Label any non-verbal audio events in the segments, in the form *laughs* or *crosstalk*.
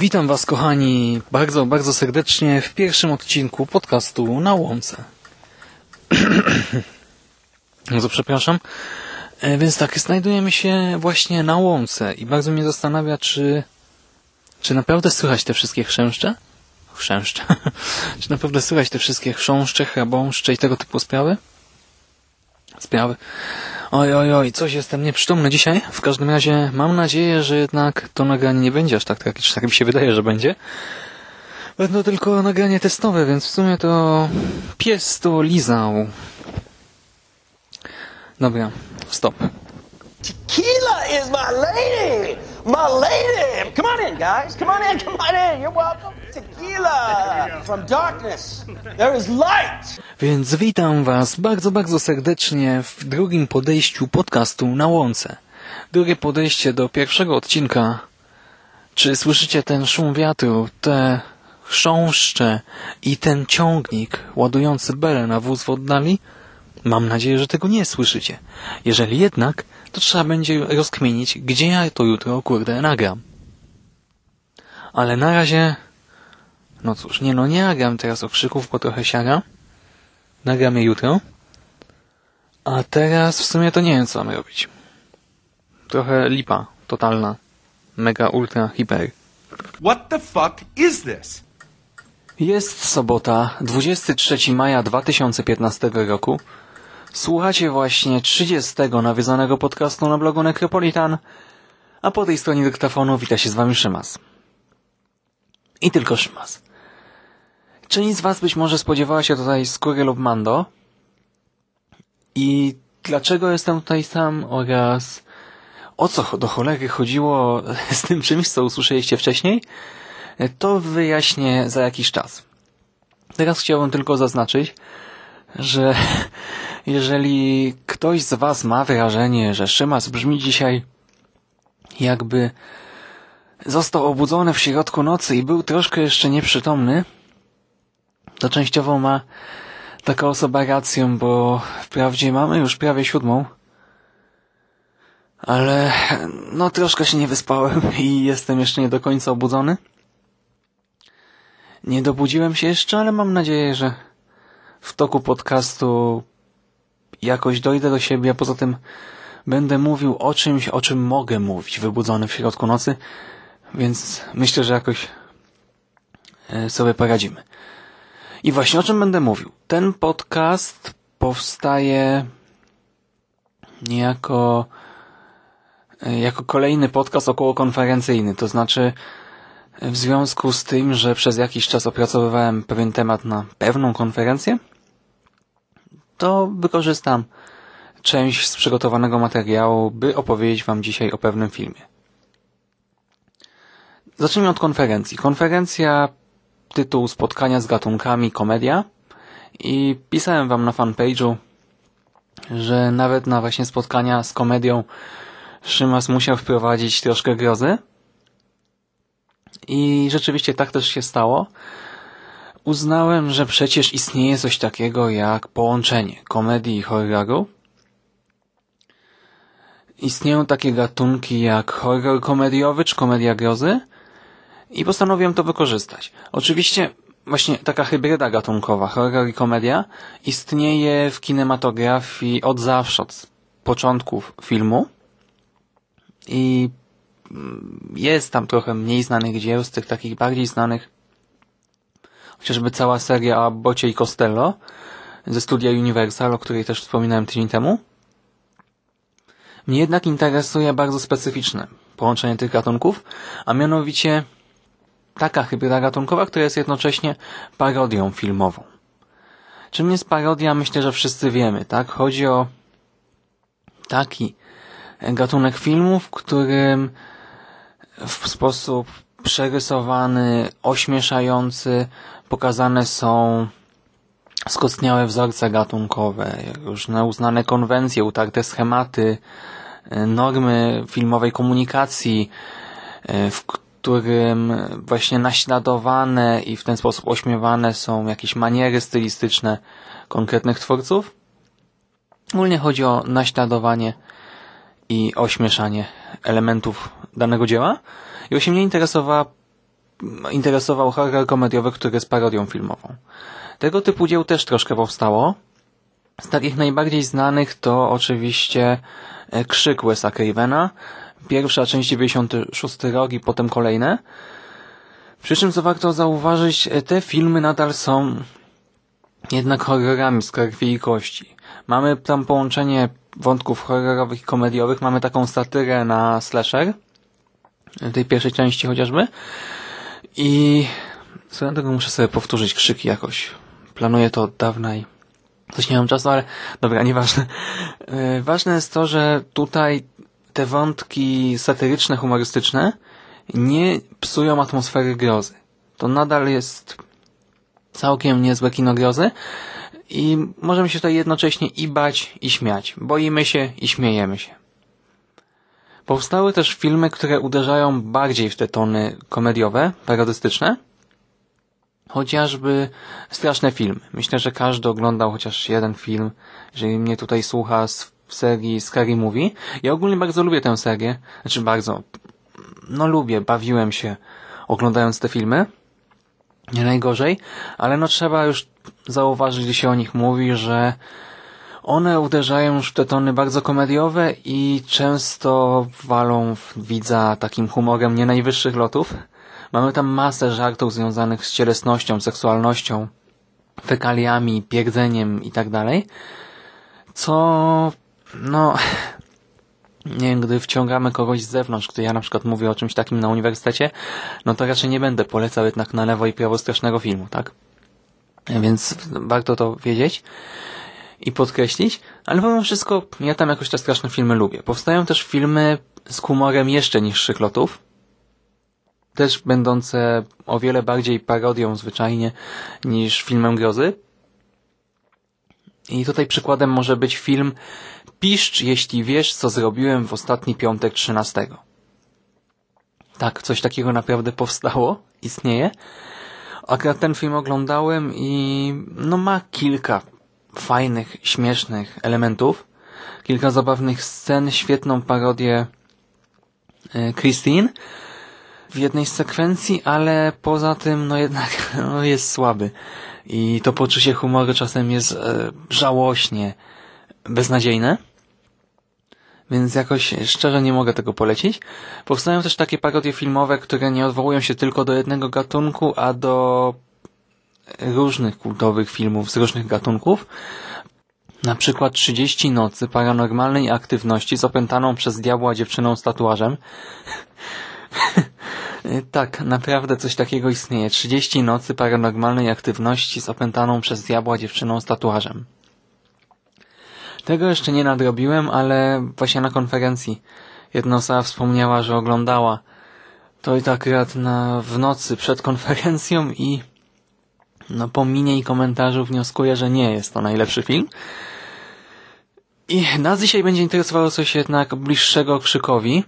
Witam Was, kochani, bardzo, bardzo serdecznie w pierwszym odcinku podcastu na łące. *clears throat* Bardzo przepraszam. E, Więc tak, znajdujemy się właśnie na łące i bardzo mnie zastanawia, czy, czy naprawdę słychać te wszystkie chrzęszcze? Chrzęszcze. *laughs* czy naprawdę słychać te wszystkie chrząszcze, chrabąszcze i tego typu sprawy? Sprawy. Oj, oj, oj, coś jestem nieprzytomny dzisiaj. W każdym razie mam nadzieję, że jednak to nagranie nie będzie aż tak tragiczne, tak mi się wydaje, że będzie. Będą tylko nagranie testowe, więc w sumie to pies to lizał. Dobra, stop. Tequila is my lady! My lady! Come on in, guys. Come on in, come on in. You're welcome. Tequila! From darkness, there is light! Więc witam Was bardzo, bardzo serdecznie w drugim podejściu podcastu na łące. Drugie podejście do pierwszego odcinka. Czy słyszycie ten szum wiatru, te chrząszcze i ten ciągnik ładujący belę na wóz w oddali? Mam nadzieję, że tego nie słyszycie. Jeżeli jednak, to trzeba będzie rozkminić, gdzie ja to jutro, kurde, nagram. Ale na razie... No cóż, nie no, nie nagram teraz okrzyków, bo trochę siara. Nagram je jutro. A teraz w sumie to nie wiem, co mam robić. Trochę lipa, totalna. Mega, ultra, hiper. What the fuck is this? Jest sobota, 23 maja 2015 roku. Słuchacie właśnie 30 nawiązanego podcastu na blogu Necropolitan, a po tej stronie dyktafonu wita się z wami Szymas. I tylko Szymas. Część z was być może spodziewała się tutaj skóry lub mando. I dlaczego jestem tutaj sam oraz o co do cholery chodziło *laughs* z tym czymś, co usłyszeliście wcześniej, to wyjaśnię za jakiś czas. Teraz chciałbym tylko zaznaczyć, że *laughs* jeżeli ktoś z Was ma wrażenie, że Szymas brzmi dzisiaj jakby został obudzony w środku nocy i był troszkę jeszcze nieprzytomny, to częściowo ma taka osoba rację, bo wprawdzie mamy już prawie siódmą, ale no troszkę się nie wyspałem *laughs* i jestem jeszcze nie do końca obudzony. Nie dobudziłem się jeszcze, ale mam nadzieję, że w toku podcastu jakoś dojdę do siebie, a poza tym będę mówił o czymś, o czym mogę mówić, wybudzony w środku nocy, więc myślę, że jakoś e, sobie poradzimy. I właśnie o czym będę mówił. Ten podcast powstaje niejako e, jako kolejny podcast okołokonferencyjny, to znaczy w związku z tym, że przez jakiś czas opracowywałem pewien temat na pewną konferencję, to wykorzystam część z przygotowanego materiału, by opowiedzieć Wam dzisiaj o pewnym filmie. Zacznijmy od konferencji. Konferencja, tytuł spotkania z gatunkami komedia i pisałem Wam na fanpage'u, że nawet na właśnie spotkania z komedią Szymas musiał wprowadzić troszkę grozy, i rzeczywiście tak też się stało. Uznałem, że przecież istnieje coś takiego jak połączenie komedii i horroru. Istnieją takie gatunki jak horror komediowy czy komedia grozy i postanowiłem to wykorzystać. Oczywiście właśnie taka hybryda gatunkowa, horror i komedia, istnieje w kinematografii od zawsze, od początków filmu i jest tam trochę mniej znanych dzieł, z tych takich bardziej znanych chociażby cała seria Bocie i Costello ze studia Universal, o której też wspominałem tydzień temu. Mnie jednak interesuje bardzo specyficzne połączenie tych gatunków, a mianowicie taka hybryda gatunkowa, która jest jednocześnie parodią filmową. Czym jest parodia? Myślę, że wszyscy wiemy, tak? Chodzi o taki gatunek filmu, w którym w sposób przerysowany, ośmieszający pokazane są skostniałe wzorce gatunkowe, różne uznane konwencje, utarte schematy, normy filmowej komunikacji, w którym właśnie naśladowane i w ten sposób ośmiewane są jakieś maniery stylistyczne konkretnych twórców. Ogólnie chodzi o naśladowanie i ośmieszanie elementów danego dzieła. I właśnie mnie interesowała, interesował horror komediowy, który jest parodią filmową. Tego typu dzieł też troszkę powstało. Z takich najbardziej znanych to oczywiście e, Krzyk Wesa Cravena, pierwsza część 96 rok i potem kolejne. Przy czym co warto zauważyć, e, te filmy nadal są jednak horrorami z krwi i kości. Mamy tam połączenie wątków horrorowych i komediowych, mamy taką satyrę na slasher, w tej pierwszej części chociażby. I swoją tego muszę sobie powtórzyć krzyki jakoś. Planuję to od dawna i coś nie mam czasu, ale dobra, nieważne. E, ważne jest to, że tutaj te wątki satyryczne, humorystyczne nie psują atmosfery grozy. To nadal jest całkiem niezłe kino grozy i możemy się tutaj jednocześnie i bać, i śmiać. Boimy się i śmiejemy się. Powstały też filmy, które uderzają bardziej w te tony komediowe, parodystyczne. Chociażby straszne filmy. Myślę, że każdy oglądał chociaż jeden film, jeżeli mnie tutaj słucha z serii Scary Movie. Ja ogólnie bardzo lubię tę serię. Znaczy bardzo, no lubię, bawiłem się oglądając te filmy. Nie najgorzej, ale no trzeba już zauważyć, gdy się o nich mówi, że one uderzają w te tony bardzo komediowe i często walą widza takim humorem nie najwyższych lotów. Mamy tam masę żartów związanych z cielesnością, seksualnością, fekaliami, pierdzeniem i tak dalej. Co, no, nie wiem, gdy wciągamy kogoś z zewnątrz, gdy ja na przykład mówię o czymś takim na uniwersytecie, no to raczej nie będę polecał jednak na lewo i prawo strasznego filmu, tak? Więc warto to wiedzieć i podkreślić, ale pomimo wszystko ja tam jakoś te straszne filmy lubię. Powstają też filmy z humorem jeszcze niższych lotów, też będące o wiele bardziej parodią zwyczajnie niż filmem grozy. I tutaj przykładem może być film Piszcz, jeśli wiesz, co zrobiłem w ostatni piątek 13. Tak, coś takiego naprawdę powstało, istnieje. Akurat ten film oglądałem i no ma kilka fajnych, śmiesznych elementów, kilka zabawnych scen, świetną parodię e, Christine w jednej z sekwencji, ale poza tym no jednak *laughs* no jest słaby. I to poczucie humoru czasem jest e, żałośnie beznadziejne. Więc jakoś szczerze nie mogę tego polecić. Powstają też takie parodie filmowe, które nie odwołują się tylko do jednego gatunku, a do różnych kultowych filmów z różnych gatunków. Na przykład 30 nocy paranormalnej aktywności z opętaną przez diabła dziewczyną z tatuażem. *laughs* tak, naprawdę coś takiego istnieje. 30 nocy paranormalnej aktywności z opętaną przez diabła dziewczyną z tatuażem. Tego jeszcze nie nadrobiłem, ale właśnie na konferencji jedna osoba wspomniała, że oglądała to i tak akurat na, w nocy przed konferencją i no po minie i komentarzu wnioskuję, że nie jest to najlepszy film. I nas dzisiaj będzie interesowało coś jednak bliższego krzykowi,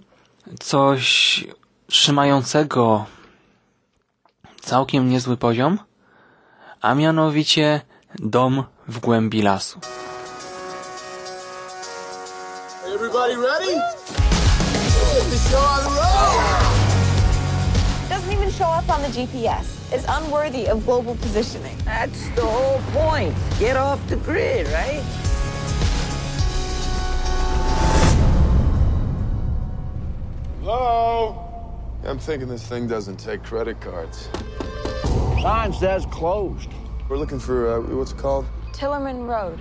coś trzymającego całkiem niezły poziom, a mianowicie dom w głębi lasu. Everybody ready? show on the road! Doesn't even show up on the GPS. is unworthy of global positioning. That's the whole point. Get off the grid, right? Hello? I'm thinking this thing doesn't take credit cards. Sign says closed. We're looking for, uh, what's it called? Tillerman Road.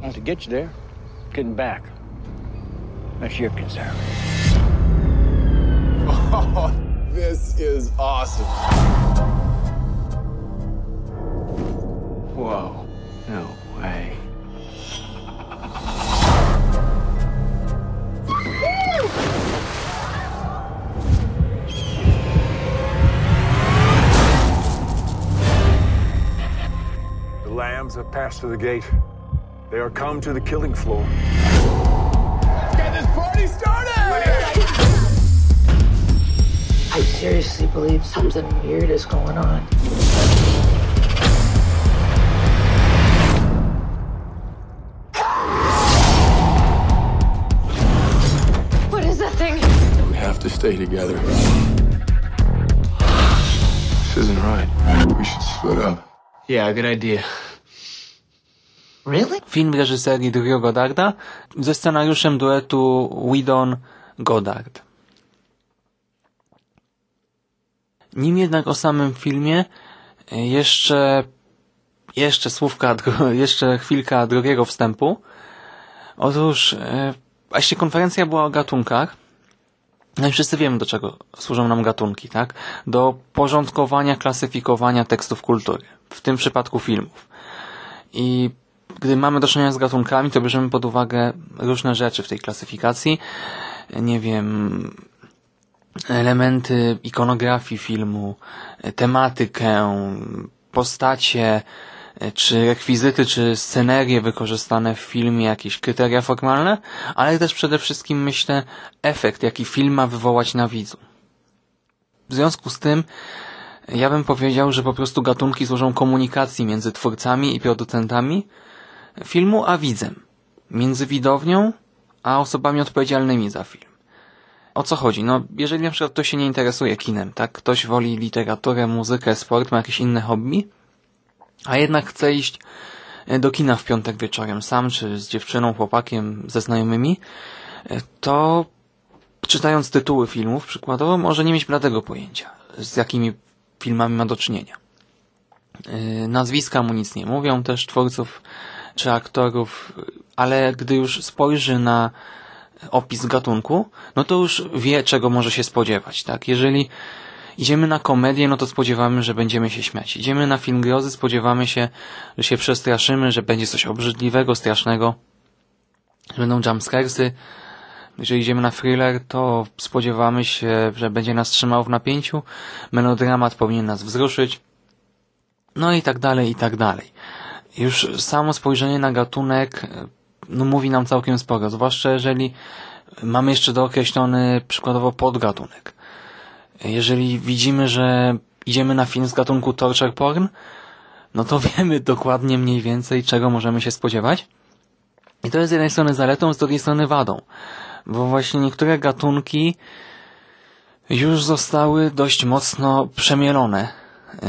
Now, to get you there, getting back. That's your concern. Oh, *laughs* *laughs* this is awesome. Whoa. No way. The lambs have passed through the gate. They are come to the killing floor. Get this party started! I seriously believe something weird is going on. What is that thing? We have to stay together. This isn't right. We should split up. Yeah, good idea. Really? Film w reżyserii Drew Goddarda ze scenariuszem duetu Whedon-Goddard. Nim jednak o samym filmie, e, jeszcze, jeszcze słówka, *laughs* jeszcze chwilka drugiego wstępu. Otóż, właśnie konferencja była o gatunkach. No i wszyscy wiemy, do czego służą nam gatunki, tak? Do porządkowania, klasyfikowania tekstów kultury. W tym przypadku filmów. I gdy mamy do czynienia z gatunkami, to bierzemy pod uwagę różne rzeczy w tej klasyfikacji. Nie wiem, elementy ikonografii filmu, tematykę, postacie, czy rekwizyty, czy scenerie wykorzystane w filmie, jakieś kryteria formalne, ale też przede wszystkim myślę efekt, jaki film ma wywołać na widzu. W związku z tym ja bym powiedział, że po prostu gatunki służą komunikacji między twórcami i producentami filmu a widzem. Między widownią a osobami odpowiedzialnymi za film. O co chodzi? No, jeżeli na przykład ktoś się nie interesuje kinem, tak? Ktoś woli literaturę, muzykę, sport, ma jakieś inne hobby, a jednak chce iść do kina w piątek wieczorem sam, czy z dziewczyną, chłopakiem, ze znajomymi, to czytając tytuły filmów przykładowo może nie mieć bladego pojęcia, z jakimi filmami ma do czynienia. Yy, Nazwiska mu nic nie mówią też twórców czy aktorów, ale gdy już spojrzy na opis gatunku, no to już wie, czego może się spodziewać, tak? Jeżeli idziemy na komedię, no to spodziewamy, że będziemy się śmiać. Idziemy na film grozy, spodziewamy się, że się przestraszymy, że będzie coś obrzydliwego, strasznego, będą jumpscaresy. Jeżeli idziemy na thriller, to spodziewamy się, że będzie nas trzymał w napięciu, melodramat powinien nas wzruszyć, no i tak dalej, i tak dalej. Już samo spojrzenie na gatunek no, mówi nam całkiem sporo, zwłaszcza jeżeli mamy jeszcze dookreślony przykładowo podgatunek. Jeżeli widzimy, że idziemy na film z gatunku torture porn, no to *laughs* wiemy dokładnie mniej więcej, czego możemy się spodziewać. I to jest z jednej strony zaletą, z drugiej strony wadą. Bo właśnie niektóre gatunki już zostały dość mocno przemielone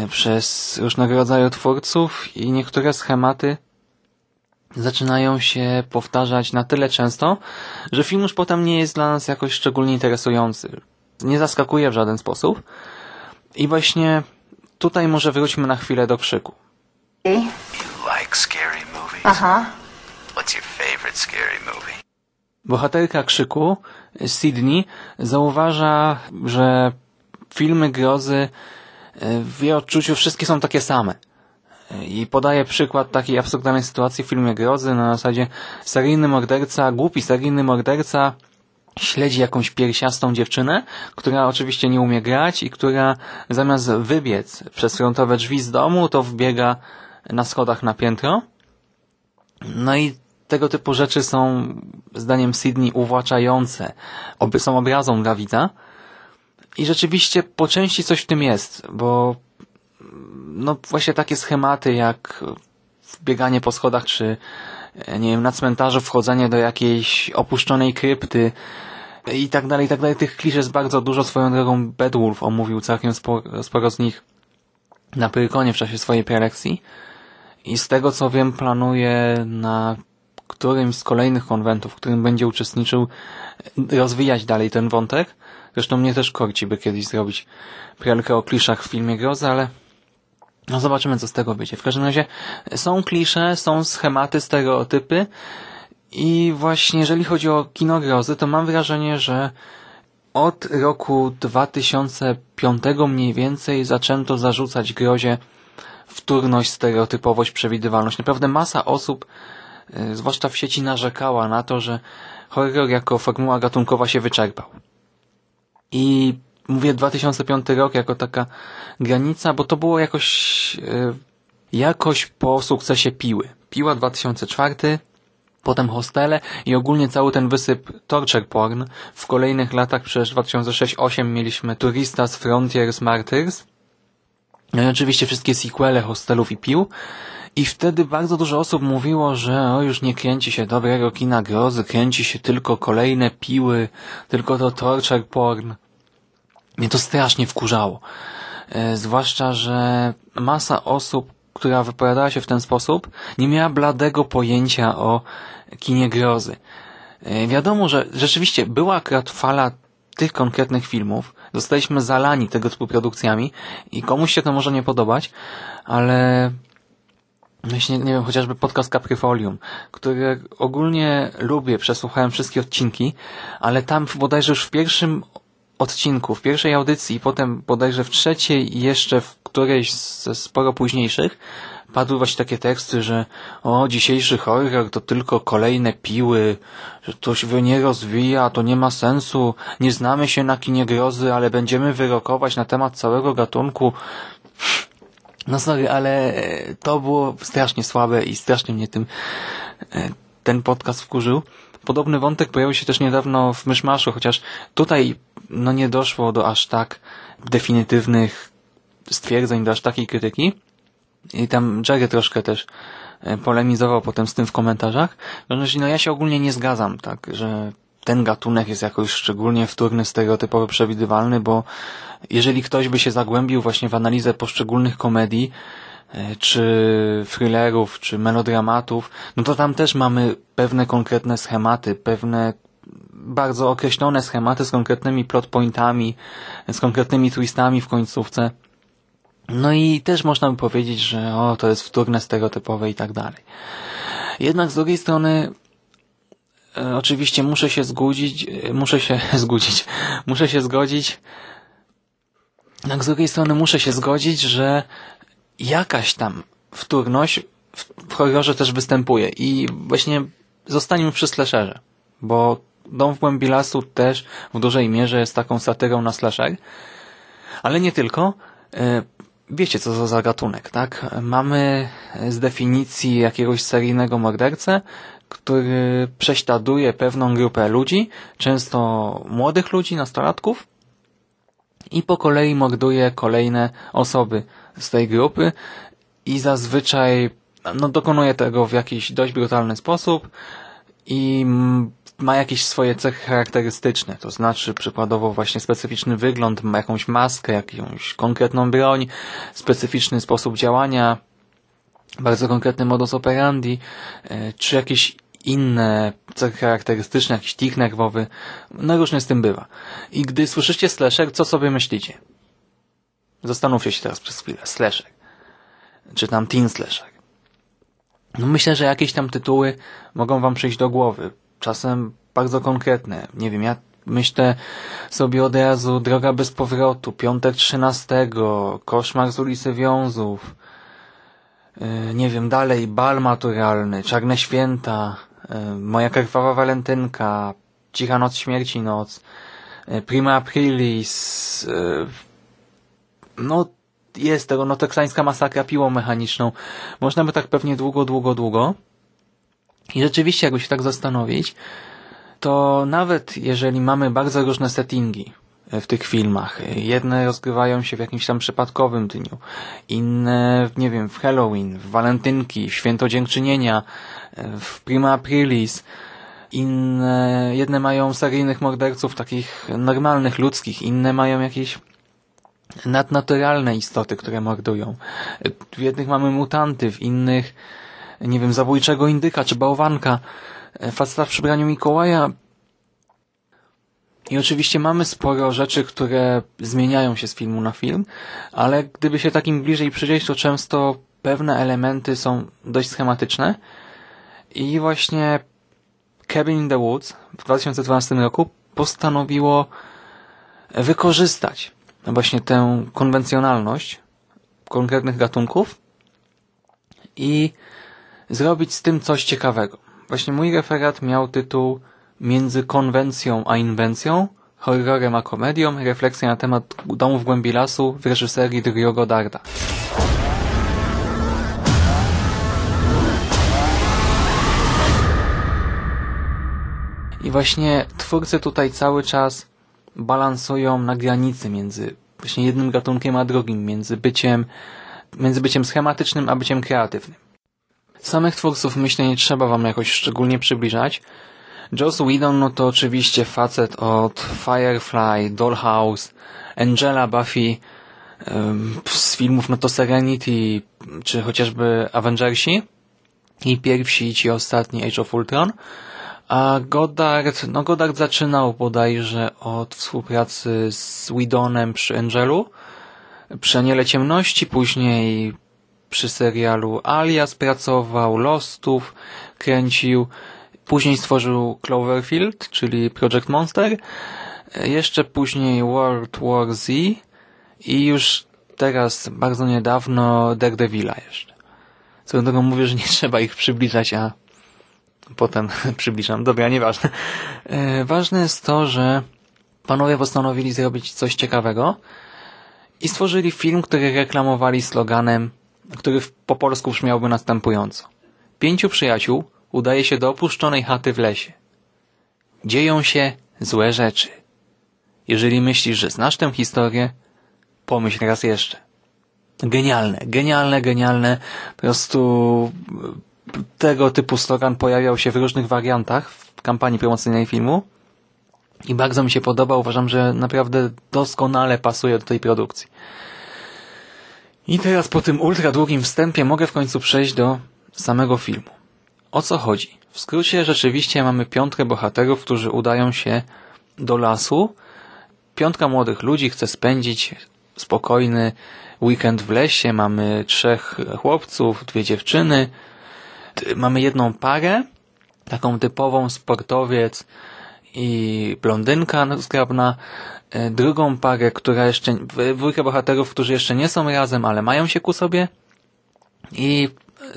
przez różnego rodzaju twórców i niektóre schematy zaczynają się powtarzać na tyle często, że film już potem nie jest dla nas jakoś szczególnie interesujący. Nie zaskakuje w żaden sposób. I właśnie tutaj może wróćmy na chwilę do krzyku. You like scary movies? Huh. What's your favorite scary movie? Bohaterka krzyku, Sydney, zauważa, że filmy grozy w jej odczuciu wszystkie są takie same. I podaje przykład takiej absurdalnej sytuacji w filmie grozy na zasadzie seryjny morderca, głupi seryjny morderca śledzi jakąś piersiastą dziewczynę, która oczywiście nie umie grać i która zamiast wybiec przez frontowe drzwi z domu, to wbiega na schodach na piętro. No i tego typu rzeczy są, zdaniem Sydney, uwłaczające. Są obrazą dla widza. I rzeczywiście po części coś w tym jest, bo no właśnie takie schematy jak bieganie po schodach, czy nie wiem, na cmentarzu wchodzenie do jakiejś opuszczonej krypty i tak dalej, i tak dalej. Tych klisz jest bardzo dużo. Swoją drogą Bedwulf omówił całkiem sporo, sporo z nich na Pyrkonie w czasie swojej prelekcji. I z tego co wiem, planuje na którymś z kolejnych konwentów, w którym będzie uczestniczył, rozwijać dalej ten wątek. Zresztą mnie też korci, by kiedyś zrobić prelkę o kliszach w filmie grozy, ale No zobaczymy, co z tego wyjdzie. W każdym razie są klisze, są schematy, stereotypy i właśnie jeżeli chodzi o kino grozy, to mam wrażenie, że od roku 2005 mniej więcej zaczęto zarzucać grozie wtórność, stereotypowość, przewidywalność. Naprawdę masa osób, y, zwłaszcza w sieci, narzekała na to, że horror jako formuła gatunkowa się wyczerpał. I mówię 2005 rok jako taka granica, bo to było jakoś y, jakoś po sukcesie Piły. Piła 2004, potem Hostele i ogólnie cały ten wysyp torture porn. W kolejnych latach, przecież 2006-2008 mieliśmy Turistas, Frontiers, Martyrs. No i oczywiście wszystkie sequele Hostelów i Pił. I wtedy bardzo dużo osób mówiło, że o już nie kręci się dobrego kina grozy, kręci się tylko kolejne piły, tylko to torture porn. Mnie to strasznie wkurzało. E, zwłaszcza, że masa osób, która wypowiadała się w ten sposób, nie miała bladego pojęcia o kinie grozy. E, wiadomo, że rzeczywiście była akurat fala tych konkretnych filmów, zostaliśmy zalani tego typu produkcjami i komuś się to może nie podobać, ale Myślę, nie wiem, chociażby podcast Caprifolium, który ogólnie lubię, przesłuchałem wszystkie odcinki, ale tam bodajże już w pierwszym odcinku, w pierwszej audycji potem bodajże w trzeciej i jeszcze w którejś ze sporo późniejszych padły właśnie takie teksty, że o, dzisiejszy horror to tylko kolejne piły, że to się nie rozwija, to nie ma sensu, nie znamy się na kinie grozy, ale będziemy wyrokować na temat całego gatunku. No sorry, ale to było strasznie słabe i strasznie mnie tym e, ten podcast wkurzył. Podobny wątek pojawił się też niedawno w Myszmaszu, chociaż tutaj no nie doszło do aż tak definitywnych stwierdzeń, do aż takiej krytyki. I tam Jerry troszkę też e, polemizował potem z tym w komentarzach. No ja się ogólnie nie zgadzam, tak, że ten gatunek jest jakoś szczególnie wtórny, stereotypowy, przewidywalny, bo jeżeli ktoś by się zagłębił właśnie w analizę poszczególnych komedii, czy thrillerów, czy melodramatów, no to tam też mamy pewne konkretne schematy, pewne bardzo określone schematy z konkretnymi plotpointami, z konkretnymi twistami w końcówce. No i też można by powiedzieć, że o, to jest wtórne, stereotypowe i tak dalej. Jednak z drugiej strony e, oczywiście muszę się zgodzić, e, muszę się *laughs* zgodzić, muszę się zgodzić, jednak z drugiej strony muszę się zgodzić, że jakaś tam wtórność w, horrorze też występuje i właśnie zostaniemy przy slasherze, bo Dom w głębi lasu też w dużej mierze jest taką satyrą na slasher, ale nie tylko. E, wiecie, co to za gatunek, tak? Mamy z definicji jakiegoś seryjnego mordercę, który prześladuje pewną grupę ludzi, często młodych ludzi, nastolatków i po kolei morduje kolejne osoby z tej grupy i zazwyczaj no, dokonuje tego w jakiś dość brutalny sposób i ma jakieś swoje cechy charakterystyczne, to znaczy przykładowo właśnie specyficzny wygląd, ma jakąś maskę, jakąś konkretną broń, specyficzny sposób działania, bardzo konkretny modus operandi, e, czy jakieś inne cechy charakterystyczne, jakiś tik nerwowy, no różnie z tym bywa. I gdy słyszycie slasher, co sobie myślicie? Zastanówcie się teraz przez chwilę. Slasher. Czy tam teen slasher. No myślę, że jakieś tam tytuły mogą wam przyjść do głowy czasem bardzo konkretne. Nie wiem, ja myślę sobie od razu Droga bez powrotu, Piątek trzynastego, Koszmar z ulicy Wiązów, yy, nie wiem, dalej, Bal maturalny, Czarne Święta, yy, Moja krwawa walentynka, Cicha noc śmierci noc, yy, Prima Aprilis, yy, no jest tego, no teksańska masakra piłą mechaniczną. Można by tak pewnie długo, długo, długo. I rzeczywiście, jakby się tak zastanowić, to nawet jeżeli mamy bardzo różne settingi w tych filmach, jedne rozgrywają się w jakimś tam przypadkowym dniu, inne, nie wiem, w Halloween, w walentynki, w święto dziękczynienia, w prima aprilis, inne, jedne mają seryjnych morderców takich normalnych, ludzkich, inne mają jakieś nadnaturalne istoty, które mordują. W jednych mamy mutanty, w innych nie wiem, zabójczego indyka czy bałwanka, faceta w przybraniu Mikołaja. I oczywiście mamy sporo rzeczy, które zmieniają się z filmu na film, ale gdyby się takim bliżej przyjrzeć, to często pewne elementy są dość schematyczne i właśnie Cabin in the Woods w 2012 roku postanowiło wykorzystać właśnie tę konwencjonalność konkretnych gatunków i zrobić z tym coś ciekawego. Właśnie mój referat miał tytuł Między konwencją a inwencją, horrorem a komedią, refleksja na temat Domu w głębi lasu w reżyserii Drio Godarda. I właśnie twórcy tutaj cały czas balansują na granicy między właśnie jednym gatunkiem a drugim, między byciem, między byciem schematycznym a byciem kreatywnym. Samych twórców myślę nie trzeba wam jakoś szczególnie przybliżać. Joss Whedon no to oczywiście facet od Firefly, Dollhouse, Angela, Buffy, z filmów no to Serenity, czy chociażby Avengersi i pierwsi i ci ostatni Age of Ultron. A Goddard, no Goddard zaczynał bodajże od współpracy z Whedonem przy Angelu, przy Aniele Ciemności, później przy serialu Alias pracował, Lostów kręcił, później stworzył Cloverfield, czyli Project Monster, jeszcze później World War Z i już teraz, bardzo niedawno, Daredevila jeszcze. Co do tego mówię, że nie trzeba ich przybliżać, a potem *laughs* przybliżam. Dobra, nieważne. E, ważne jest to, że panowie postanowili zrobić coś ciekawego i stworzyli film, który reklamowali sloganem, który po polsku brzmiałby następująco. Pięciu przyjaciół udaje się do opuszczonej chaty w lesie. Dzieją się złe rzeczy. Jeżeli myślisz, że znasz tę historię, pomyśl raz jeszcze. Genialne, genialne, genialne. Po prostu tego typu slogan pojawiał się w różnych wariantach w kampanii promocyjnej filmu i bardzo mi się podoba. Uważam, że naprawdę doskonale pasuje do tej produkcji. I teraz po tym ultra długim wstępie mogę w końcu przejść do samego filmu. O co chodzi? W skrócie rzeczywiście mamy piątkę bohaterów, którzy udają się do lasu. Piątka młodych ludzi chce spędzić spokojny weekend w lesie. Mamy trzech chłopców, dwie dziewczyny, mamy jedną parę, taką typową sportowiec i blondynka zgrabna, e, drugą parę, która jeszcze, dwójkę bohaterów, którzy jeszcze nie są razem, ale mają się ku sobie i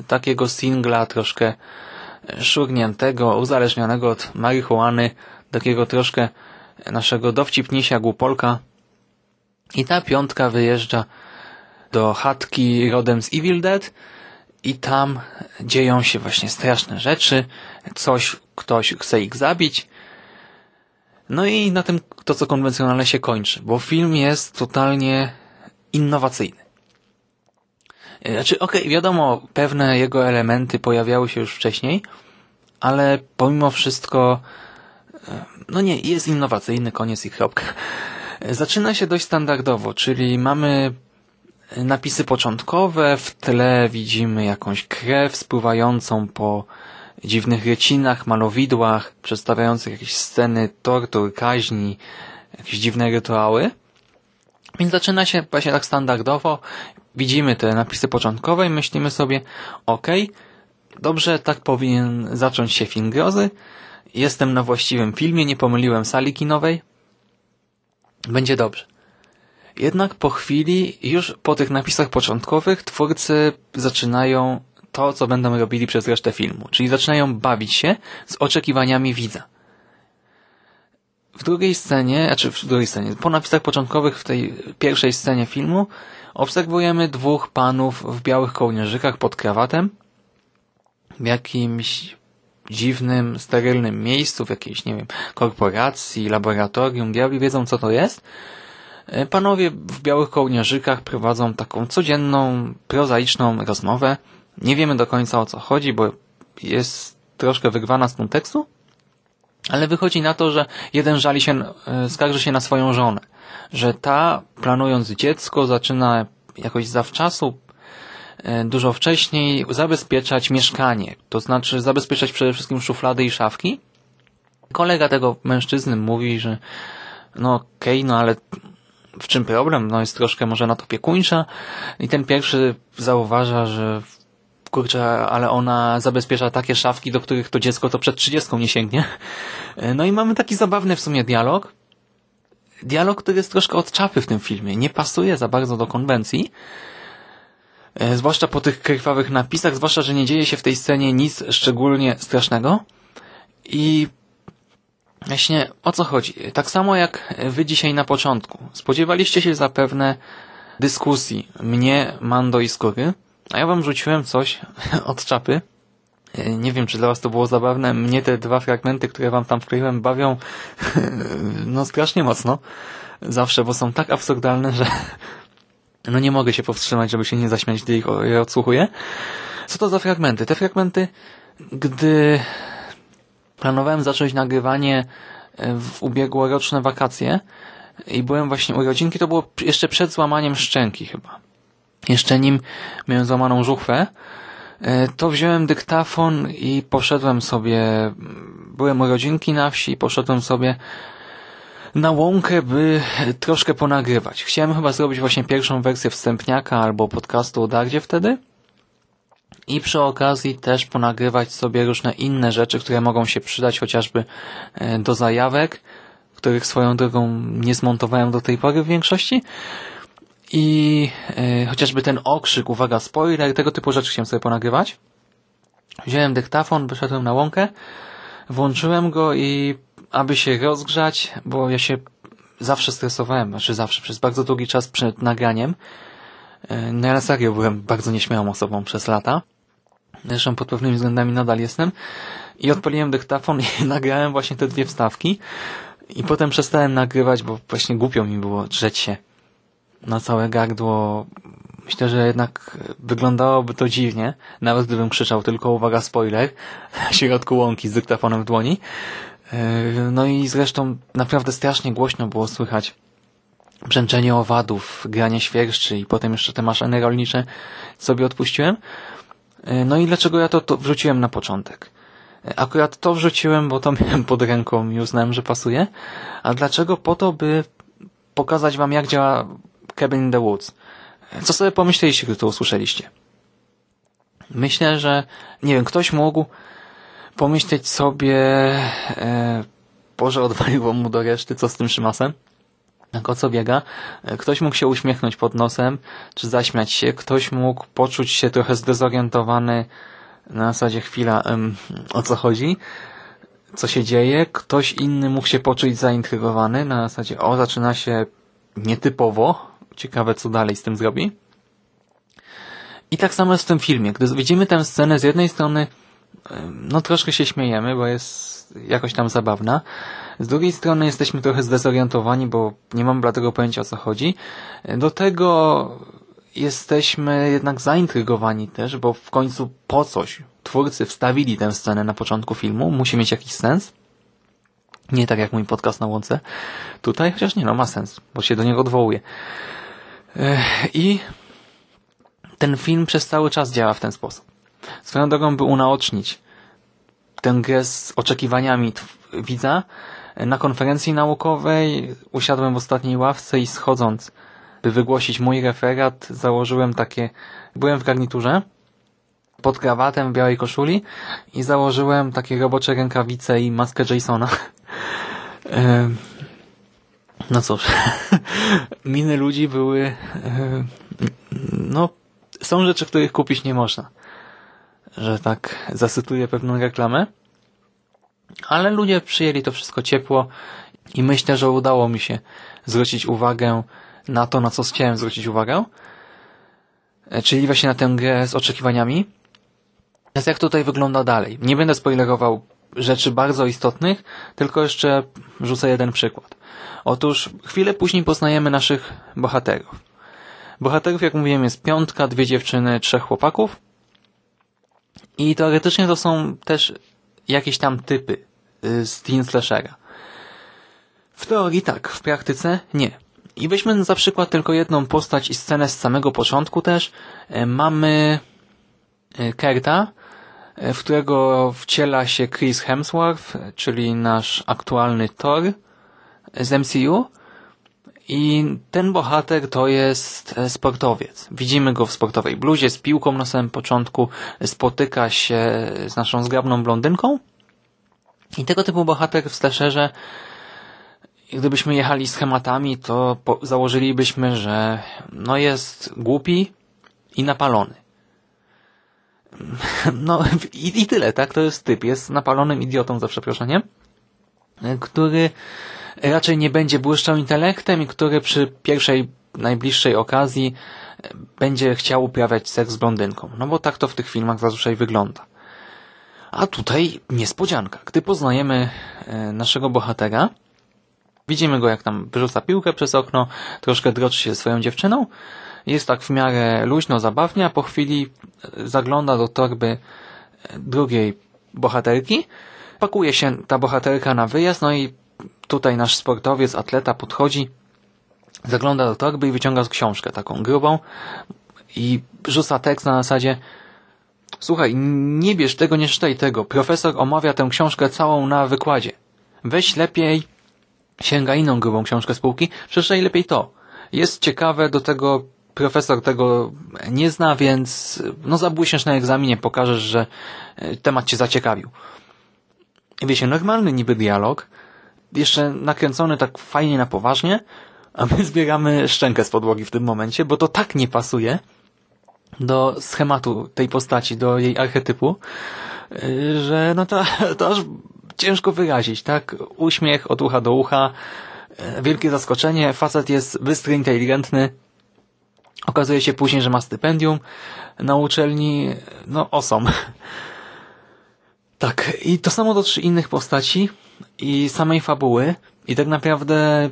takiego singla troszkę szurniętego, uzależnionego od marihuany, takiego troszkę naszego dowcipnisia głupolka. I ta piątka wyjeżdża do chatki rodem z Evil Dead, i tam dzieją się właśnie straszne rzeczy, coś, ktoś chce ich zabić. No i na tym to, co konwencjonalne się kończy, bo film jest totalnie innowacyjny. Znaczy, okej, okay, wiadomo, pewne jego elementy pojawiały się już wcześniej, ale pomimo wszystko, no nie, jest innowacyjny, koniec i kropka. Zaczyna się dość standardowo, czyli mamy napisy początkowe, w tle widzimy jakąś krew spływającą po dziwnych rycinach, malowidłach, przedstawiających jakieś sceny tortur, kaźni, jakieś dziwne rytuały. Więc zaczyna się właśnie tak standardowo. Widzimy te napisy początkowe i myślimy sobie, ok, dobrze, tak powinien zacząć się film grozy. Jestem na właściwym filmie, nie pomyliłem sali kinowej. Będzie dobrze. Jednak po chwili, już po tych napisach początkowych, twórcy zaczynają to, co będą robili przez resztę filmu. Czyli zaczynają bawić się z oczekiwaniami widza. W drugiej scenie, znaczy w drugiej scenie, po napisach początkowych w tej pierwszej scenie filmu obserwujemy dwóch panów w białych kołnierzykach pod krawatem w jakimś dziwnym, sterylnym miejscu, w jakiejś, nie wiem, korporacji, laboratorium. Diabli wiedzą, co to jest. E, panowie w białych kołnierzykach prowadzą taką codzienną, prozaiczną rozmowę. Nie wiemy do końca o co chodzi, bo jest troszkę wyrwana z kontekstu, ale wychodzi na to, że jeden żali się, e, skarży się na swoją żonę, że ta, planując dziecko, zaczyna jakoś zawczasu, e, dużo wcześniej zabezpieczać mieszkanie, to znaczy zabezpieczać przede wszystkim szuflady i szafki. Kolega tego mężczyzny mówi, że no okej, okay, no ale w czym problem? No jest troszkę może nadopiekuńcza i ten pierwszy zauważa, że kurczę, ale ona zabezpiecza takie szafki, do których to dziecko to przed trzydziestką nie sięgnie. No i mamy taki zabawny w sumie dialog. Dialog, który jest troszkę od czapy w tym filmie. Nie pasuje za bardzo do konwencji. E, zwłaszcza po tych krwawych napisach, zwłaszcza, że nie dzieje się w tej scenie nic szczególnie strasznego. I właśnie o co chodzi? Tak samo jak wy dzisiaj na początku. Spodziewaliście się zapewne dyskusji mnie, Mando i Skóry, a ja wam rzuciłem coś *laughs* od czapy. E, nie wiem, czy dla was to było zabawne. Mnie te dwa fragmenty, które wam tam wkleiłem, bawią *laughs* no strasznie mocno. Zawsze, bo są tak absurdalne, że *laughs* no nie mogę się powstrzymać, żeby się nie zaśmiać, gdy ich odsłuchuję. Co to za fragmenty? Te fragmenty, gdy planowałem zacząć nagrywanie e, w ubiegłoroczne wakacje i byłem właśnie u rodzinki, to było jeszcze przed złamaniem szczęki chyba. Jeszcze nim miałem złamaną żuchwę, e, to wziąłem dyktafon i poszedłem sobie, byłem u rodzinki na wsi i poszedłem sobie na łąkę, by troszkę ponagrywać. Chciałem chyba zrobić właśnie pierwszą wersję wstępniaka albo podcastu o Dardzie wtedy i przy okazji też ponagrywać sobie różne inne rzeczy, które mogą się przydać chociażby e, do zajawek, których swoją drogą nie zmontowałem do tej pory w większości. I e, chociażby ten okrzyk, uwaga, spoiler, tego typu rzeczy chciałem sobie ponagrywać. Wziąłem dyktafon, wyszedłem na łąkę, włączyłem go i aby się rozgrzać, bo ja się zawsze stresowałem, znaczy zawsze, przez bardzo długi czas przed nagraniem. E, no ja na serio byłem bardzo nieśmiałą osobą przez lata. Zresztą pod pewnymi względami nadal jestem. I odpaliłem dyktafon i *laughs* nagrałem właśnie te dwie wstawki. I potem przestałem nagrywać, bo właśnie głupio mi było drzeć się na całe gardło. Myślę, że jednak wyglądałoby to dziwnie, nawet gdybym krzyczał tylko uwaga spoiler *laughs* w środku łąki z dyktafonem w dłoni. E, no i zresztą naprawdę strasznie głośno było słychać brzęczenie owadów, granie świerszczy i potem jeszcze te maszyny rolnicze sobie odpuściłem. E, no i dlaczego ja to, to wrzuciłem na początek? E, akurat to wrzuciłem, bo to *laughs* miałem pod ręką i uznałem, że pasuje. A dlaczego? Po to, by pokazać wam, jak działa Cabin in the Woods. Co sobie pomyśleliście, gdy to usłyszeliście? Myślę, że, nie wiem, ktoś mógł pomyśleć sobie, e, Boże, *laughs* odwaliło mu do reszty, co z tym Szymasem? O co biega? E, ktoś mógł się uśmiechnąć pod nosem, czy zaśmiać się. Ktoś mógł poczuć się trochę zdezorientowany na zasadzie chwila, em, o co chodzi? Co się dzieje? Ktoś inny mógł się poczuć zaintrygowany na zasadzie, o, zaczyna się nietypowo. Ciekawe, co dalej z tym zrobi. I tak samo jest w tym filmie. Gdy widzimy tę scenę, z jednej strony no troszkę się śmiejemy, bo jest jakoś tam zabawna. Z drugiej strony jesteśmy trochę zdezorientowani, bo nie mam tego pojęcia o co chodzi. Do tego jesteśmy jednak zaintrygowani też, bo w końcu po coś twórcy wstawili tę scenę na początku filmu. Musi mieć jakiś sens. Nie tak jak mój podcast na łące. Tutaj, chociaż nie, no ma sens, bo się do niego odwołuje. I ten film przez cały czas działa w ten sposób. Swoją drogą, by unaocznić tę grę z oczekiwaniami widza, na konferencji naukowej usiadłem w ostatniej ławce i schodząc, by wygłosić mój referat, założyłem takie... Byłem w garniturze, pod krawatem w białej koszuli i założyłem takie robocze rękawice i maskę Jasona. *laughs* No cóż, *laughs* miny ludzi były... No, są rzeczy, których kupić nie można że tak zacytuję pewną reklamę. Ale ludzie przyjęli to wszystko ciepło i myślę, że udało mi się zwrócić uwagę na to, na co chciałem zwrócić uwagę. E, czyli właśnie na tę grę z oczekiwaniami. Więc jak tutaj wygląda dalej? Nie będę spoilerował rzeczy bardzo istotnych, tylko jeszcze rzucę jeden przykład. Otóż chwilę później poznajemy naszych bohaterów. Bohaterów, jak mówiłem, jest piątka, dwie dziewczyny, trzech chłopaków. I teoretycznie to są też jakieś tam typy y, z teen slashera. W teorii tak, w praktyce nie. I weźmy za przykład tylko jedną postać i scenę z samego początku też. Y, mamy y, Kerta, w którego wciela się Chris Hemsworth, czyli nasz aktualny Thor. z MCU i ten bohater to jest e, sportowiec. Widzimy go w sportowej bluzie z piłką na samym początku, spotyka się z naszą zgrabną blondynką i tego typu bohater w slasherze gdybyśmy jechali schematami, to założylibyśmy, że no jest głupi i napalony. *laughs* No i, i tyle, tak? To jest typ. Jest napalonym idiotą, za przeproszeniem, który raczej nie będzie błyszczał intelektem i który przy pierwszej, najbliższej okazji będzie chciał uprawiać seks z blondynką. No bo tak to w tych filmach zazwyczaj wygląda. A tutaj niespodzianka. Gdy poznajemy e, naszego bohatera, widzimy go jak tam wyrzuca piłkę przez okno, troszkę droczy się swoją dziewczyną, jest tak w miarę luźno, zabawnie, a po chwili zagląda do torby drugiej bohaterki, pakuje się ta bohaterka na wyjazd, no i tutaj nasz sportowiec, atleta podchodzi, zagląda do torby i wyciąga książkę taką grubą i rzuca tekst na zasadzie Słuchaj, nie bierz tego, nie czytaj tego. Profesor omawia tę książkę całą na wykładzie. Weź lepiej, sięga inną grubą książkę z półki, przeczytaj lepiej to. Jest ciekawe, do tego profesor tego nie zna, więc no zabłyśniesz na egzaminie, pokażesz, że e, temat cię zaciekawił. Wiecie, normalny niby dialog, jeszcze nakręcony tak fajnie na poważnie, a my zbieramy szczękę z podłogi w tym momencie, bo to tak nie pasuje do schematu tej postaci, do jej archetypu, e, że no to, *laughs* to aż ciężko wyrazić, tak? Uśmiech od ucha do ucha, e, wielkie zaskoczenie, facet jest bystry, inteligentny, Okazuje się później, że ma stypendium na uczelni, no osom. *laughs* Tak, i to samo dotyczy innych postaci i samej fabuły. I tak naprawdę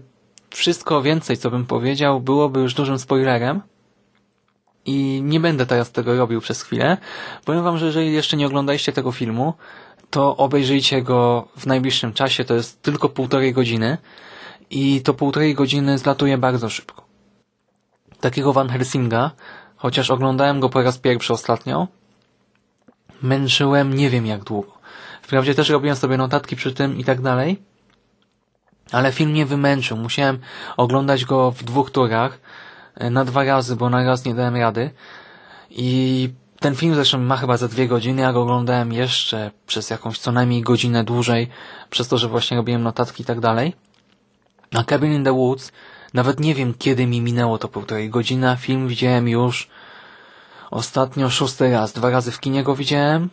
wszystko więcej, co bym powiedział, byłoby już dużym spoilerem. I nie będę teraz tego robił przez chwilę. Powiem wam, że jeżeli jeszcze nie oglądaliście tego filmu, to obejrzyjcie go w najbliższym czasie, to jest tylko półtorej godziny. I to półtorej godziny zlatuje bardzo szybko. Takiego Van Helsinga, chociaż oglądałem go po raz pierwszy ostatnio, męczyłem nie wiem jak długo. Wprawdzie też robiłem sobie notatki przy tym i tak dalej, ale film mnie wymęczył. Musiałem oglądać go w dwóch turach, e, na dwa razy, bo na raz nie dałem rady. I ten film zresztą ma chyba za dwie godziny, ja go oglądałem jeszcze przez jakąś co najmniej godzinę dłużej, przez to, że właśnie robiłem notatki i tak dalej. A Cabin in the Woods nawet nie wiem, kiedy mi minęło to półtorej godzina. Film widziałem już ostatnio szósty raz. Dwa razy w kinie go widziałem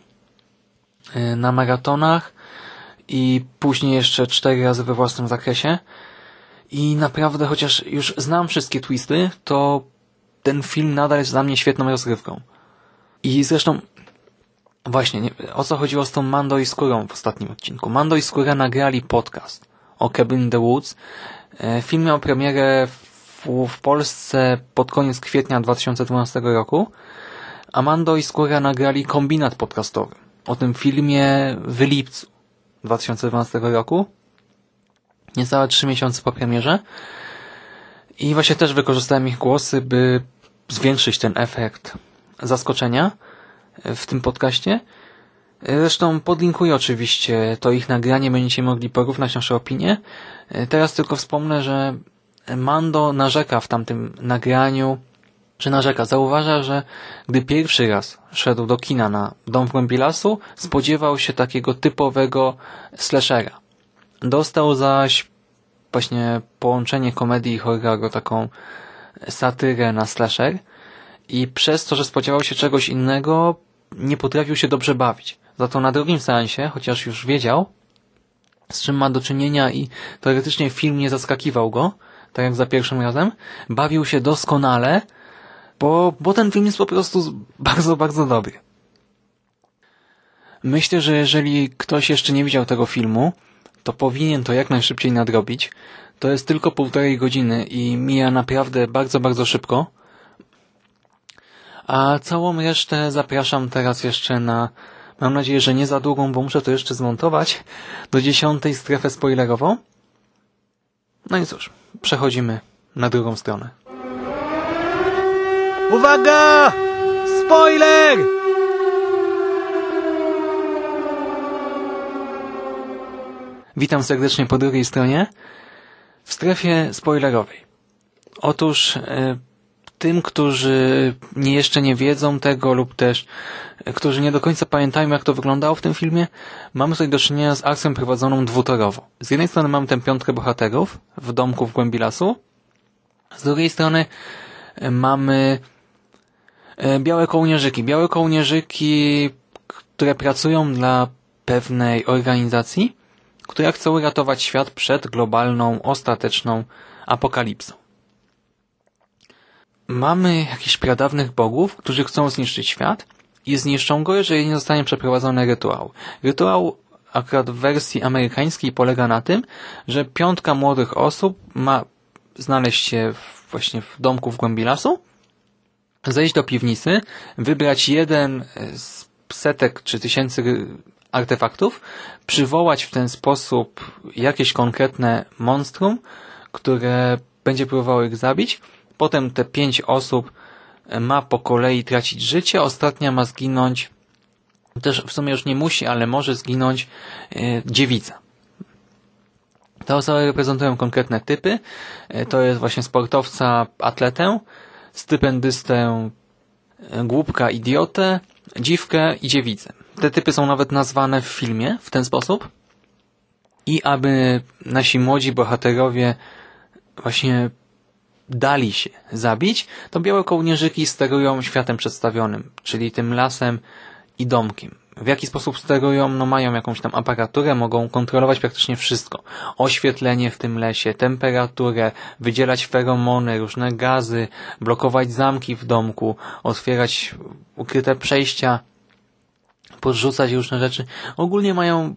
na maratonach i później jeszcze cztery razy we własnym zakresie. I naprawdę, chociaż już znam wszystkie twisty, to ten film nadal jest dla mnie świetną rozgrywką. I zresztą właśnie, nie, o co chodziło z tą Mando i Skórą w ostatnim odcinku. Mando i Skóra nagrali podcast o Cabin in the Woods E, film miał premierę w, w Polsce pod koniec kwietnia 2012 roku. Amando i Skóra nagrali kombinat podcastowy o tym filmie w lipcu 2012 roku. Niecałe trzy miesiące po premierze. I właśnie też wykorzystałem ich głosy, by zwiększyć ten efekt zaskoczenia w tym podcaście. Zresztą podlinkuję oczywiście to ich nagranie, będziecie mogli porównać nasze opinie. Teraz tylko wspomnę, że Mando narzeka w tamtym nagraniu, czy narzeka, zauważa, że gdy pierwszy raz szedł do kina na Dom w głębi lasu, spodziewał się takiego typowego slashera. Dostał zaś właśnie połączenie komedii i horroru, taką satyrę na slasher i przez to, że spodziewał się czegoś innego, nie potrafił się dobrze bawić. Za to na drugim seansie, chociaż już wiedział, z czym ma do czynienia i teoretycznie film nie zaskakiwał go, tak jak za pierwszym razem, bawił się doskonale, bo, bo ten film jest po prostu bardzo, bardzo dobry. Myślę, że jeżeli ktoś jeszcze nie widział tego filmu, to powinien to jak najszybciej nadrobić. To jest tylko półtorej godziny i mija naprawdę bardzo, bardzo szybko. A całą resztę zapraszam teraz jeszcze na Mam nadzieję, że nie za długą, bo muszę to jeszcze zmontować do dziesiątej strefę spoilerową. No i cóż, przechodzimy na drugą stronę. Uwaga! Spoiler! Witam serdecznie po drugiej stronie. W strefie spoilerowej. Otóż e, tym, którzy jeszcze nie wiedzą tego lub też e, którzy nie do końca pamiętają, jak to wyglądało w tym filmie, mamy tutaj do czynienia z akcją prowadzoną dwutorowo. Z jednej strony mamy tę piątkę bohaterów w domku w głębi lasu, z drugiej strony e, mamy białe kołnierzyki. Białe kołnierzyki, które pracują dla pewnej organizacji, która chce uratować świat przed globalną, ostateczną apokalipsą. Mamy jakichś pradawnych bogów, którzy chcą zniszczyć świat i zniszczą go, jeżeli nie zostanie przeprowadzony rytuał. Rytuał akurat w wersji amerykańskiej polega na tym, że piątka młodych osób ma znaleźć się właśnie w domku w głębi lasu, zejść do piwnicy, wybrać jeden z setek czy tysięcy artefaktów, przywołać w ten sposób jakieś konkretne monstrum, które będzie próbowało ich zabić. Potem te pięć osób ma po kolei tracić życie, ostatnia ma zginąć, też w sumie już nie musi, ale może zginąć e, dziewica. Te osoby reprezentują konkretne typy. E, to jest właśnie sportowca, atletę, stypendystę, e, głupka, idiotę, dziwkę i dziewicę. Te typy są nawet nazwane w filmie w ten sposób. I aby nasi młodzi bohaterowie właśnie dali się zabić, to białe kołnierzyki sterują światem przedstawionym, czyli tym lasem i domkiem. W jaki sposób sterują? No mają jakąś tam aparaturę, mogą kontrolować praktycznie wszystko. Oświetlenie w tym lesie, temperaturę, wydzielać feromony, różne gazy, blokować zamki w domku, otwierać ukryte przejścia, podrzucać różne rzeczy. Ogólnie mają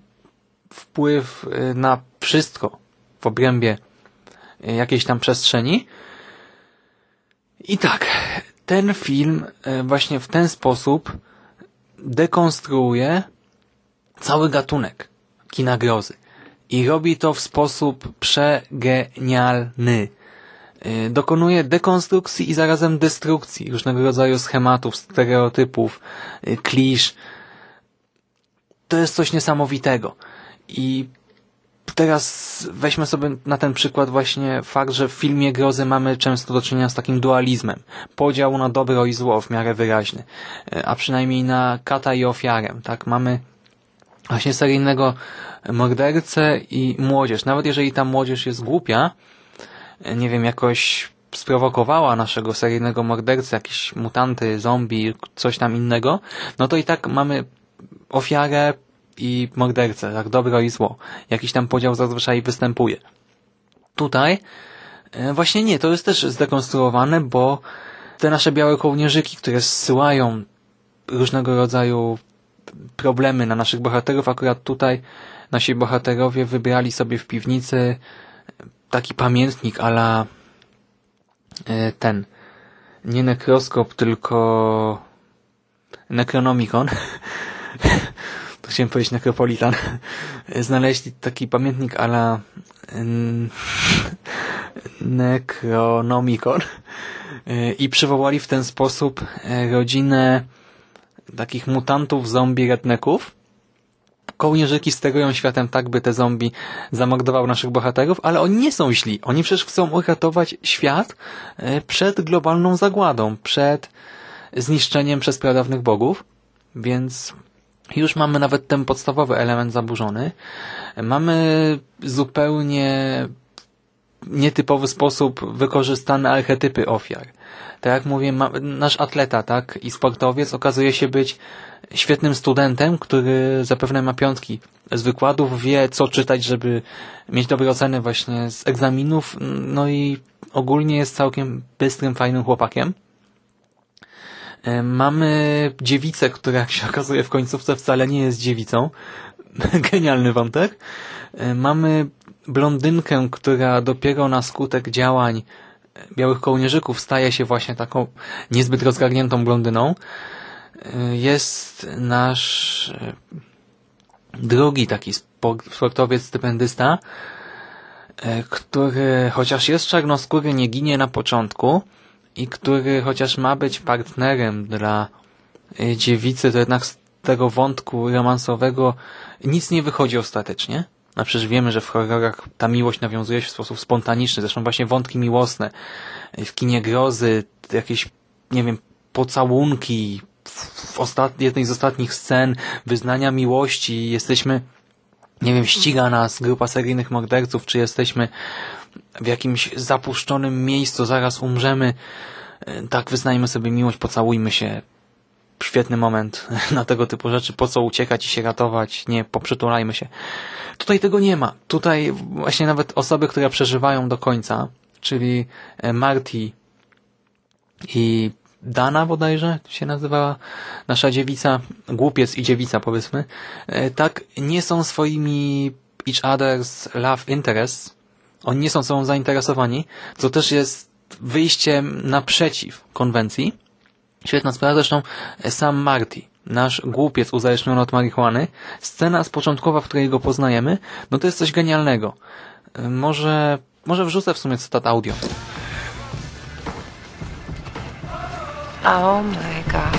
wpływ y, na wszystko w obrębie y, jakiejś tam przestrzeni. I tak, ten film y, właśnie w ten sposób dekonstruuje cały gatunek kina grozy. I robi to w sposób przegenialny. Dokonuje dekonstrukcji i zarazem destrukcji różnego rodzaju schematów, stereotypów, klisz, to jest coś niesamowitego. I teraz weźmy sobie na ten przykład właśnie fakt, że w filmie grozy mamy często do czynienia z takim dualizmem. Podział na dobro i zło w miarę wyraźny. E, a przynajmniej na kata i ofiarę. Tak, mamy właśnie seryjnego mordercę i młodzież. Nawet jeżeli ta młodzież jest głupia, e, nie wiem, jakoś sprowokowała naszego seryjnego mordercę, jakieś mutanty, zombie, coś tam innego, no to i tak mamy ofiarę i mordercę, tak dobro i zło. Jakiś tam podział zazwyczaj występuje. Tutaj e, właśnie nie, to jest też zdekonstruowane, bo te nasze białe kołnierzyki, które zsyłają różnego rodzaju problemy na naszych bohaterów, akurat tutaj nasi bohaterowie wybrali sobie w piwnicy taki pamiętnik ala e, ten nie nekroskop, tylko Necronomicon *laughs* chciałem powiedzieć Necropolitan, *laughs* znaleźli taki pamiętnik ala Necronomicon i przywołali w ten sposób e, rodzinę takich mutantów zombie redneków. Kołnierzyki sterują światem tak, by te zombie zamordowały naszych bohaterów, ale oni nie są źli. Oni przecież chcą uratować świat e, przed globalną zagładą, przed zniszczeniem przez pradawnych bogów, więc już mamy nawet ten podstawowy element zaburzony. Mamy zupełnie nietypowy sposób wykorzystane archetypy ofiar. Tak jak mówię, nasz atleta tak i sportowiec okazuje się być świetnym studentem, który zapewne ma piątki z wykładów, wie co czytać, żeby mieć dobre oceny właśnie z egzaminów, no i ogólnie jest całkiem bystrym, fajnym chłopakiem. E, mamy dziewicę, która jak się okazuje w końcówce wcale nie jest dziewicą. *laughs* Genialny wątek. E, mamy blondynkę, która dopiero na skutek działań białych kołnierzyków staje się właśnie taką niezbyt rozgarniętą blondyną. E, jest nasz drugi taki sportowiec stypendysta, który chociaż jest czarnoskóry, nie ginie na początku, i który chociaż ma być partnerem dla dziewicy, to jednak z tego wątku romansowego nic nie wychodzi ostatecznie. A przecież wiemy, że w horrorach ta miłość nawiązuje się w sposób spontaniczny. Zresztą właśnie wątki miłosne. W kinie grozy, jakieś, nie wiem, pocałunki, w ostat... jednej z ostatnich scen wyznania miłości. Jesteśmy, nie wiem, ściga nas grupa seryjnych morderców, czy jesteśmy w jakimś zapuszczonym miejscu, zaraz umrzemy. Tak, wyznajmy sobie miłość, pocałujmy się. Świetny moment *laughs* na tego typu rzeczy. Po co uciekać i się ratować? Nie, poprzytulajmy się. Tutaj tego nie ma. Tutaj właśnie nawet osoby, które przeżywają do końca, czyli Marty i Dana bodajże się nazywała nasza dziewica, głupiec i dziewica powiedzmy, tak nie są swoimi each other's love interests, oni nie są sobą zainteresowani, co też jest wyjściem naprzeciw konwencji. Świetna sprawa, zresztą sam Marty, nasz głupiec uzależniony od marihuany, scena z początkowa, w której go poznajemy, no to jest coś genialnego. Może, może wrzucę w sumie cytat audio. Oh my god.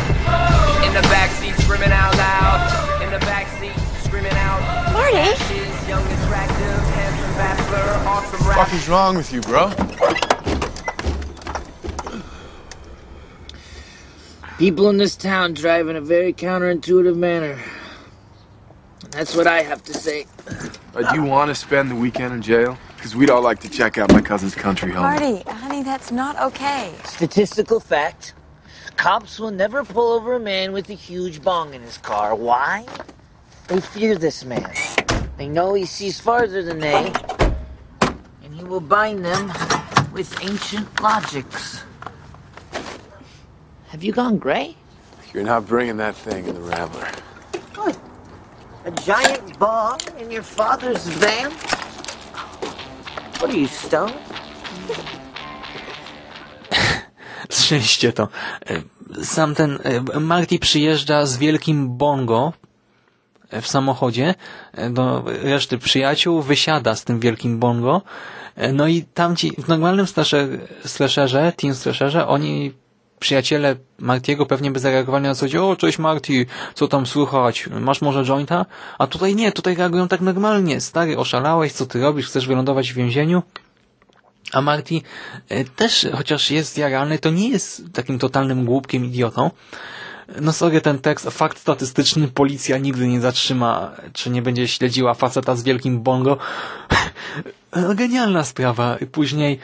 In the backseat screaming out loud. In the backseat screaming out. Marty? What rap. the fuck is wrong with you, bro? People in this town drive in a very counterintuitive manner. That's what I have to say. Uh, do you want to spend the weekend in jail? Because we'd all like to check out my cousin's country home. Marty, honey, that's not okay. Statistical fact. Cops will never pull over a man with a huge bong in his car. Why? They fear this man. They know he sees farther than they, and he will bind them with ancient logics. Have you gone gray? You're not bringing that thing in the Rambler. What? A giant bong in your father's van? What are you, stoned? *laughs* Słyszeliście to. Sam ten Marty przyjeżdża z wielkim bongo w samochodzie do reszty przyjaciół, wysiada z tym wielkim bongo, no i tamci w normalnym slasher, slasherze, teen slasherze, oni przyjaciele Martiego pewnie by zareagowali na coś, o cześć Marty, co tam słychać, masz może jointa? A tutaj nie, tutaj reagują tak normalnie, stary, oszalałeś, co ty robisz, chcesz wylądować w więzieniu? A Marty też, chociaż jest zjarany, to nie jest takim totalnym głupkiem, idiotą. No sorry, ten tekst, fakt statystyczny, policja nigdy nie zatrzyma, czy nie będzie śledziła faceta z wielkim bongo. *laughs* No, genialna sprawa. Później,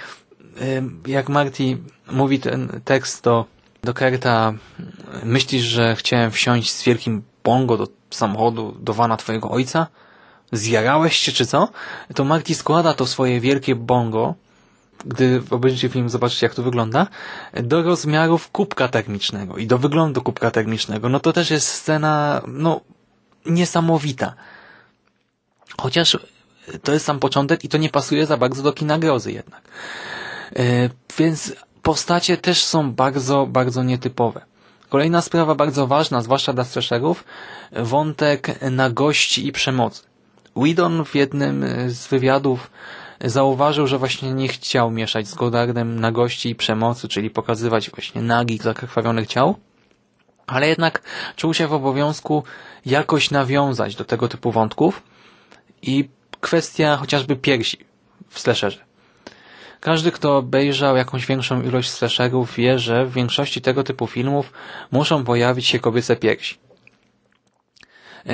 jak Marty mówi ten tekst do, do Kerta, myślisz, że chciałem wsiąść z wielkim bongo do samochodu, do wana twojego ojca? Zjarałeś się, czy co? To Marty składa to swoje wielkie bongo, gdy obejrzycie film, zobaczycie jak to wygląda, do rozmiarów kubka termicznego i do wyglądu kubka termicznego. No to też jest scena, no, niesamowita. Chociaż to jest sam początek i to nie pasuje za bardzo do kina grozy jednak. Yy, więc postacie też są bardzo, bardzo nietypowe. Kolejna sprawa bardzo ważna, zwłaszcza dla slasherów, wątek nagości i przemocy. Whedon w jednym z wywiadów zauważył, że właśnie nie chciał mieszać z Goddardem nagości i przemocy, czyli pokazywać właśnie nagich, zakrwawionych ciał, ale jednak czuł się w obowiązku jakoś nawiązać do tego typu wątków i kwestia chociażby piersi w slasherze. Każdy, kto obejrzał jakąś większą ilość slasherów wie, że w większości tego typu filmów muszą pojawić się kobiece piersi.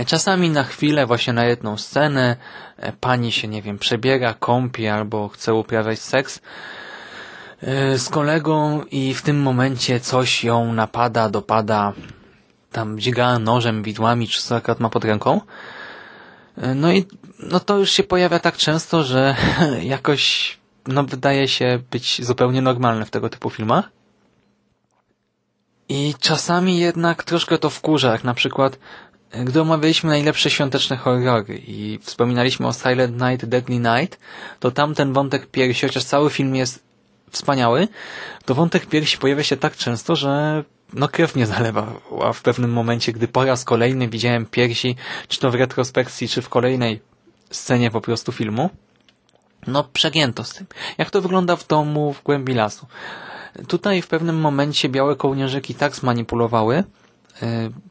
Czasami na chwilę, właśnie na jedną scenę, pani się, nie wiem, przebiera, kąpie albo chce uprawiać seks z kolegą i w tym momencie coś ją napada, dopada, tam dźga nożem, widłami, czy co akurat ma pod ręką. No i no to już się pojawia tak często, że *laughs* jakoś no wydaje się być zupełnie normalne w tego typu filmach. I czasami jednak troszkę to wkurza, jak na przykład gdy omawialiśmy najlepsze świąteczne horrory i wspominaliśmy o Silent Night, Deadly Night, to tam ten wątek piersi, chociaż cały film jest wspaniały, to wątek piersi pojawia się tak często, że no krew mnie zalewa w pewnym momencie, gdy po raz kolejny widziałem piersi, czy to w retrospekcji, czy w kolejnej scenie po prostu filmu. No przegięto z tym. Jak to wygląda w domu w głębi lasu? Tutaj w pewnym momencie białe kołnierzyki tak zmanipulowały,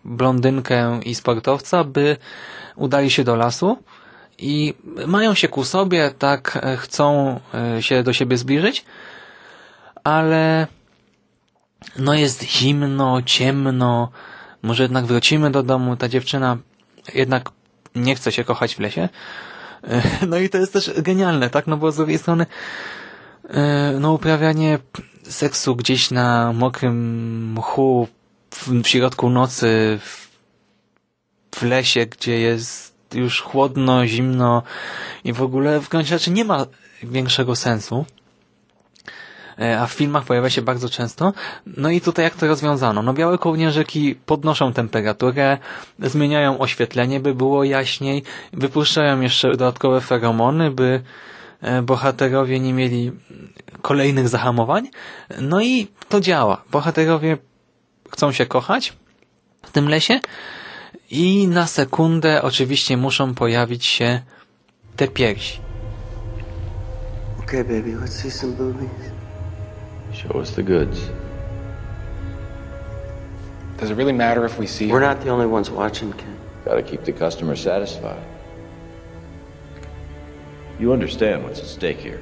blondynkę i sportowca, by udali się do lasu i mają się ku sobie, tak e, chcą e, się do siebie zbliżyć, ale no jest zimno, ciemno, może jednak wrócimy do domu, ta dziewczyna jednak nie chce się kochać w lesie. E, *laughs* no i to jest też genialne, tak? No bo z drugiej strony no uprawianie seksu gdzieś na mokrym mchu w, środku nocy w, w lesie, gdzie jest już chłodno, zimno i w ogóle w gruncie rzeczy nie ma większego sensu. E, a w filmach pojawia się bardzo często. No i tutaj jak to rozwiązano? No białe kołnierzyki podnoszą temperaturę, zmieniają oświetlenie, by było jaśniej, wypuszczają jeszcze dodatkowe feromony, by e, bohaterowie nie mieli kolejnych zahamowań. No i to działa. Bohaterowie chcą się kochać w tym lesie i na sekundę oczywiście muszą pojawić się te piersi. Okay, baby, let's see some boobies. Show us the goods. Does it really matter if we see We're not the only ones watching, Ken. Gotta keep the customer satisfied. You understand what's at stake here.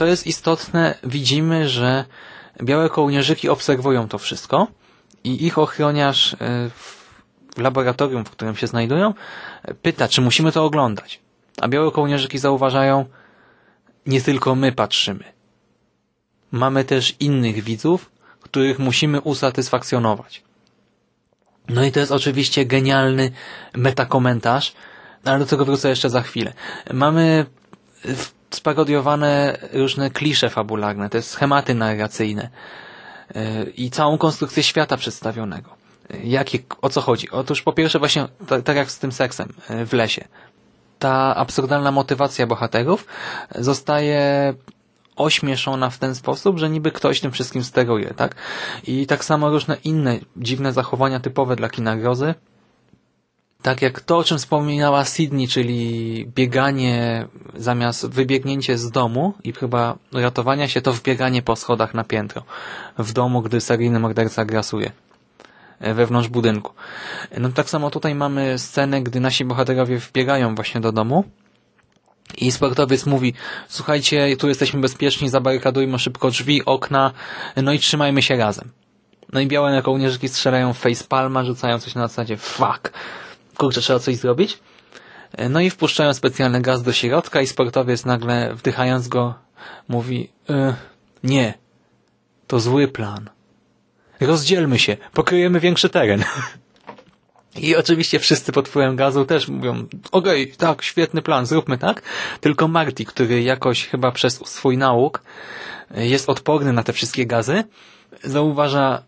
Co jest istotne, widzimy, że białe kołnierzyki obserwują to wszystko i ich ochroniarz e, w laboratorium, w którym się znajdują, pyta, czy musimy to oglądać. A białe kołnierzyki zauważają, nie tylko my patrzymy. Mamy też innych widzów, których musimy usatysfakcjonować. No i to jest oczywiście genialny metakomentarz, ale do tego wrócę jeszcze za chwilę. Mamy sparodiowane różne klisze fabularne, te schematy narracyjne i całą konstrukcję świata przedstawionego. Jakie, o co chodzi? Otóż po pierwsze właśnie tak jak z tym seksem e, w lesie. Ta absurdalna motywacja bohaterów zostaje ośmieszona w ten sposób, że niby ktoś tym wszystkim steruje, tak? I tak samo różne inne dziwne zachowania typowe dla kina grozy, tak jak to, o czym wspominała Sydney, czyli bieganie zamiast wybiegnięcie z domu i chyba ratowania się, to wbieganie po schodach na piętro w domu, gdy seryjny morderca grasuje e, wewnątrz budynku. No tak samo tutaj mamy scenę, gdy nasi bohaterowie wbiegają właśnie do domu i sportowiec mówi, słuchajcie, tu jesteśmy bezpieczni, zabarykadujmy szybko drzwi, okna, no i trzymajmy się razem. No i białe kołnierzyki strzelają w facepalma, rzucają coś na zasadzie fuck kurczę, trzeba coś zrobić. E, no i wpuszczają specjalny gaz do środka i sportowiec nagle wdychając go mówi e, nie, to zły plan. Rozdzielmy się, pokryjemy większy teren. *laughs* I oczywiście wszyscy pod wpływem gazu też mówią, okej, okay, tak, świetny plan, zróbmy tak. Tylko Marty, który jakoś chyba przez swój nauk e, jest odporny na te wszystkie gazy, zauważa,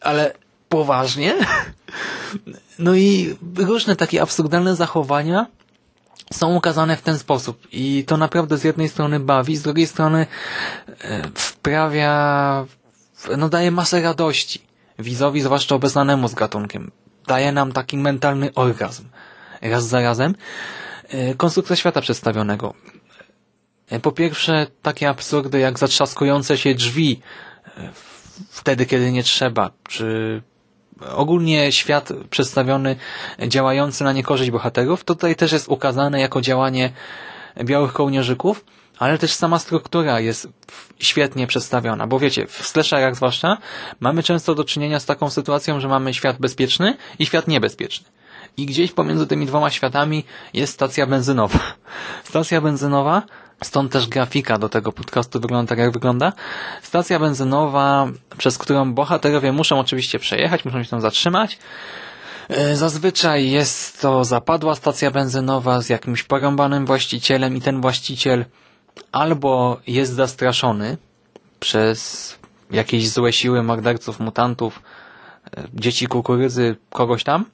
ale poważnie? *laughs* No i różne takie absurdalne zachowania są ukazane w ten sposób i to naprawdę z jednej strony bawi, z drugiej strony e, wprawia, no daje masę radości widzowi, zwłaszcza obeznanemu z gatunkiem. Daje nam taki mentalny orgazm. Raz za razem. E, konstrukcja świata przedstawionego. E, po pierwsze, takie absurdy jak zatrzaskujące się drzwi wtedy, kiedy nie trzeba, czy ogólnie świat przedstawiony działający na niekorzyść bohaterów, tutaj też jest ukazane jako działanie białych kołnierzyków, ale też sama struktura jest świetnie przedstawiona, bo wiecie, w slasherach zwłaszcza mamy często do czynienia z taką sytuacją, że mamy świat bezpieczny i świat niebezpieczny. I gdzieś pomiędzy tymi dwoma światami jest stacja benzynowa. *laughs* Stacja benzynowa Stąd też grafika do tego podcastu wygląda tak, jak wygląda. Stacja benzynowa, przez którą bohaterowie muszą oczywiście przejechać, muszą się tam zatrzymać. E, zazwyczaj jest to zapadła stacja benzynowa z jakimś porąbanym właścicielem i ten właściciel albo jest zastraszony przez jakieś złe siły morderców, mutantów, e, dzieci kukurydzy, kogoś tam,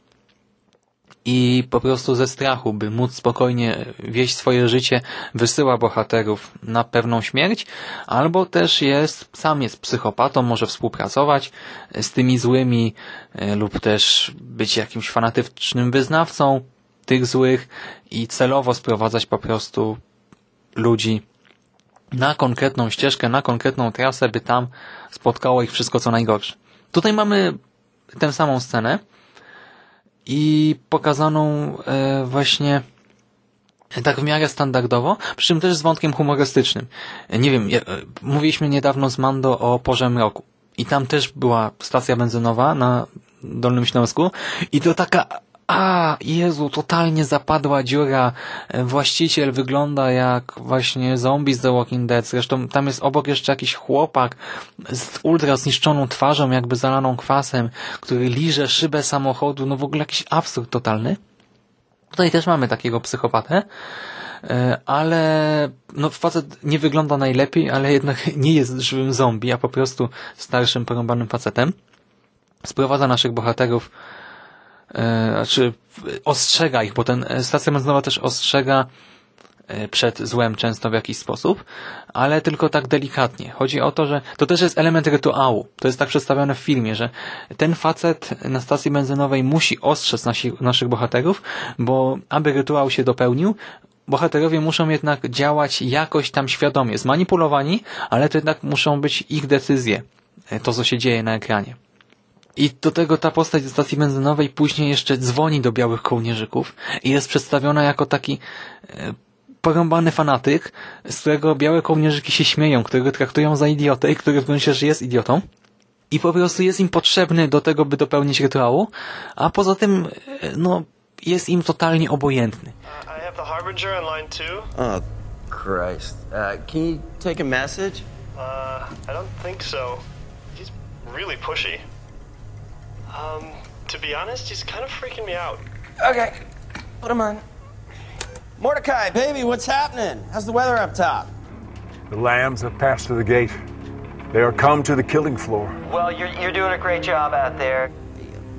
i po prostu ze strachu, by móc spokojnie wieść swoje życie, wysyła bohaterów na pewną śmierć, albo też jest, sam jest psychopatą, może współpracować z tymi złymi e, lub też być jakimś fanatycznym wyznawcą tych złych i celowo sprowadzać po prostu ludzi na konkretną ścieżkę, na konkretną trasę, by tam spotkało ich wszystko co najgorsze. Tutaj mamy tę samą scenę i pokazaną e, właśnie tak w miarę standardowo, przy czym też z wątkiem humorystycznym. Nie wiem, mówiliśmy niedawno z Mando o porze mroku i tam też była stacja benzynowa na Dolnym Śląsku i to taka a, Jezu, totalnie zapadła dziura. Właściciel wygląda jak właśnie zombie z The Walking Dead. Zresztą tam jest obok jeszcze jakiś chłopak z ultra zniszczoną twarzą, jakby zalaną kwasem, który liże szybę samochodu. No w ogóle jakiś absurd totalny. Tutaj też mamy takiego psychopatę, ale no facet nie wygląda najlepiej, ale jednak *laughs* nie jest żywym zombie, a po prostu starszym, porąbanym facetem. Sprowadza naszych bohaterów znaczy ostrzega ich, bo ten stacja benzynowa też ostrzega przed złem często w jakiś sposób, ale tylko tak delikatnie. Chodzi o to, że to też jest element rytuału. To jest tak przedstawione w filmie, że ten facet na stacji benzynowej musi ostrzec nasi, naszych bohaterów, bo aby rytuał się dopełnił, bohaterowie muszą jednak działać jakoś tam świadomie, zmanipulowani, ale to jednak muszą być ich decyzje, to co się dzieje na ekranie. I do tego ta postać ze stacji benzynowej później jeszcze dzwoni do białych kołnierzyków i jest przedstawiona jako taki e, porąbany fanatyk, z którego białe kołnierzyki się śmieją, którego traktują za idiotę i który w gruncie rzeczy jest idiotą. I po prostu jest im potrzebny do tego, by dopełnić rytuału, a poza tym, e, no, jest im totalnie obojętny. Two. Oh, Christ. Uh, can you take a message? Uh, I don't think so. He's really pushy. Um, to be honest, he's kind of freaking me out. Okay, put him on. Mordecai, baby, what's happening? How's the weather up top? The lambs have passed through the gate. They are come to the killing floor. Well, you're, you're doing a great job out there.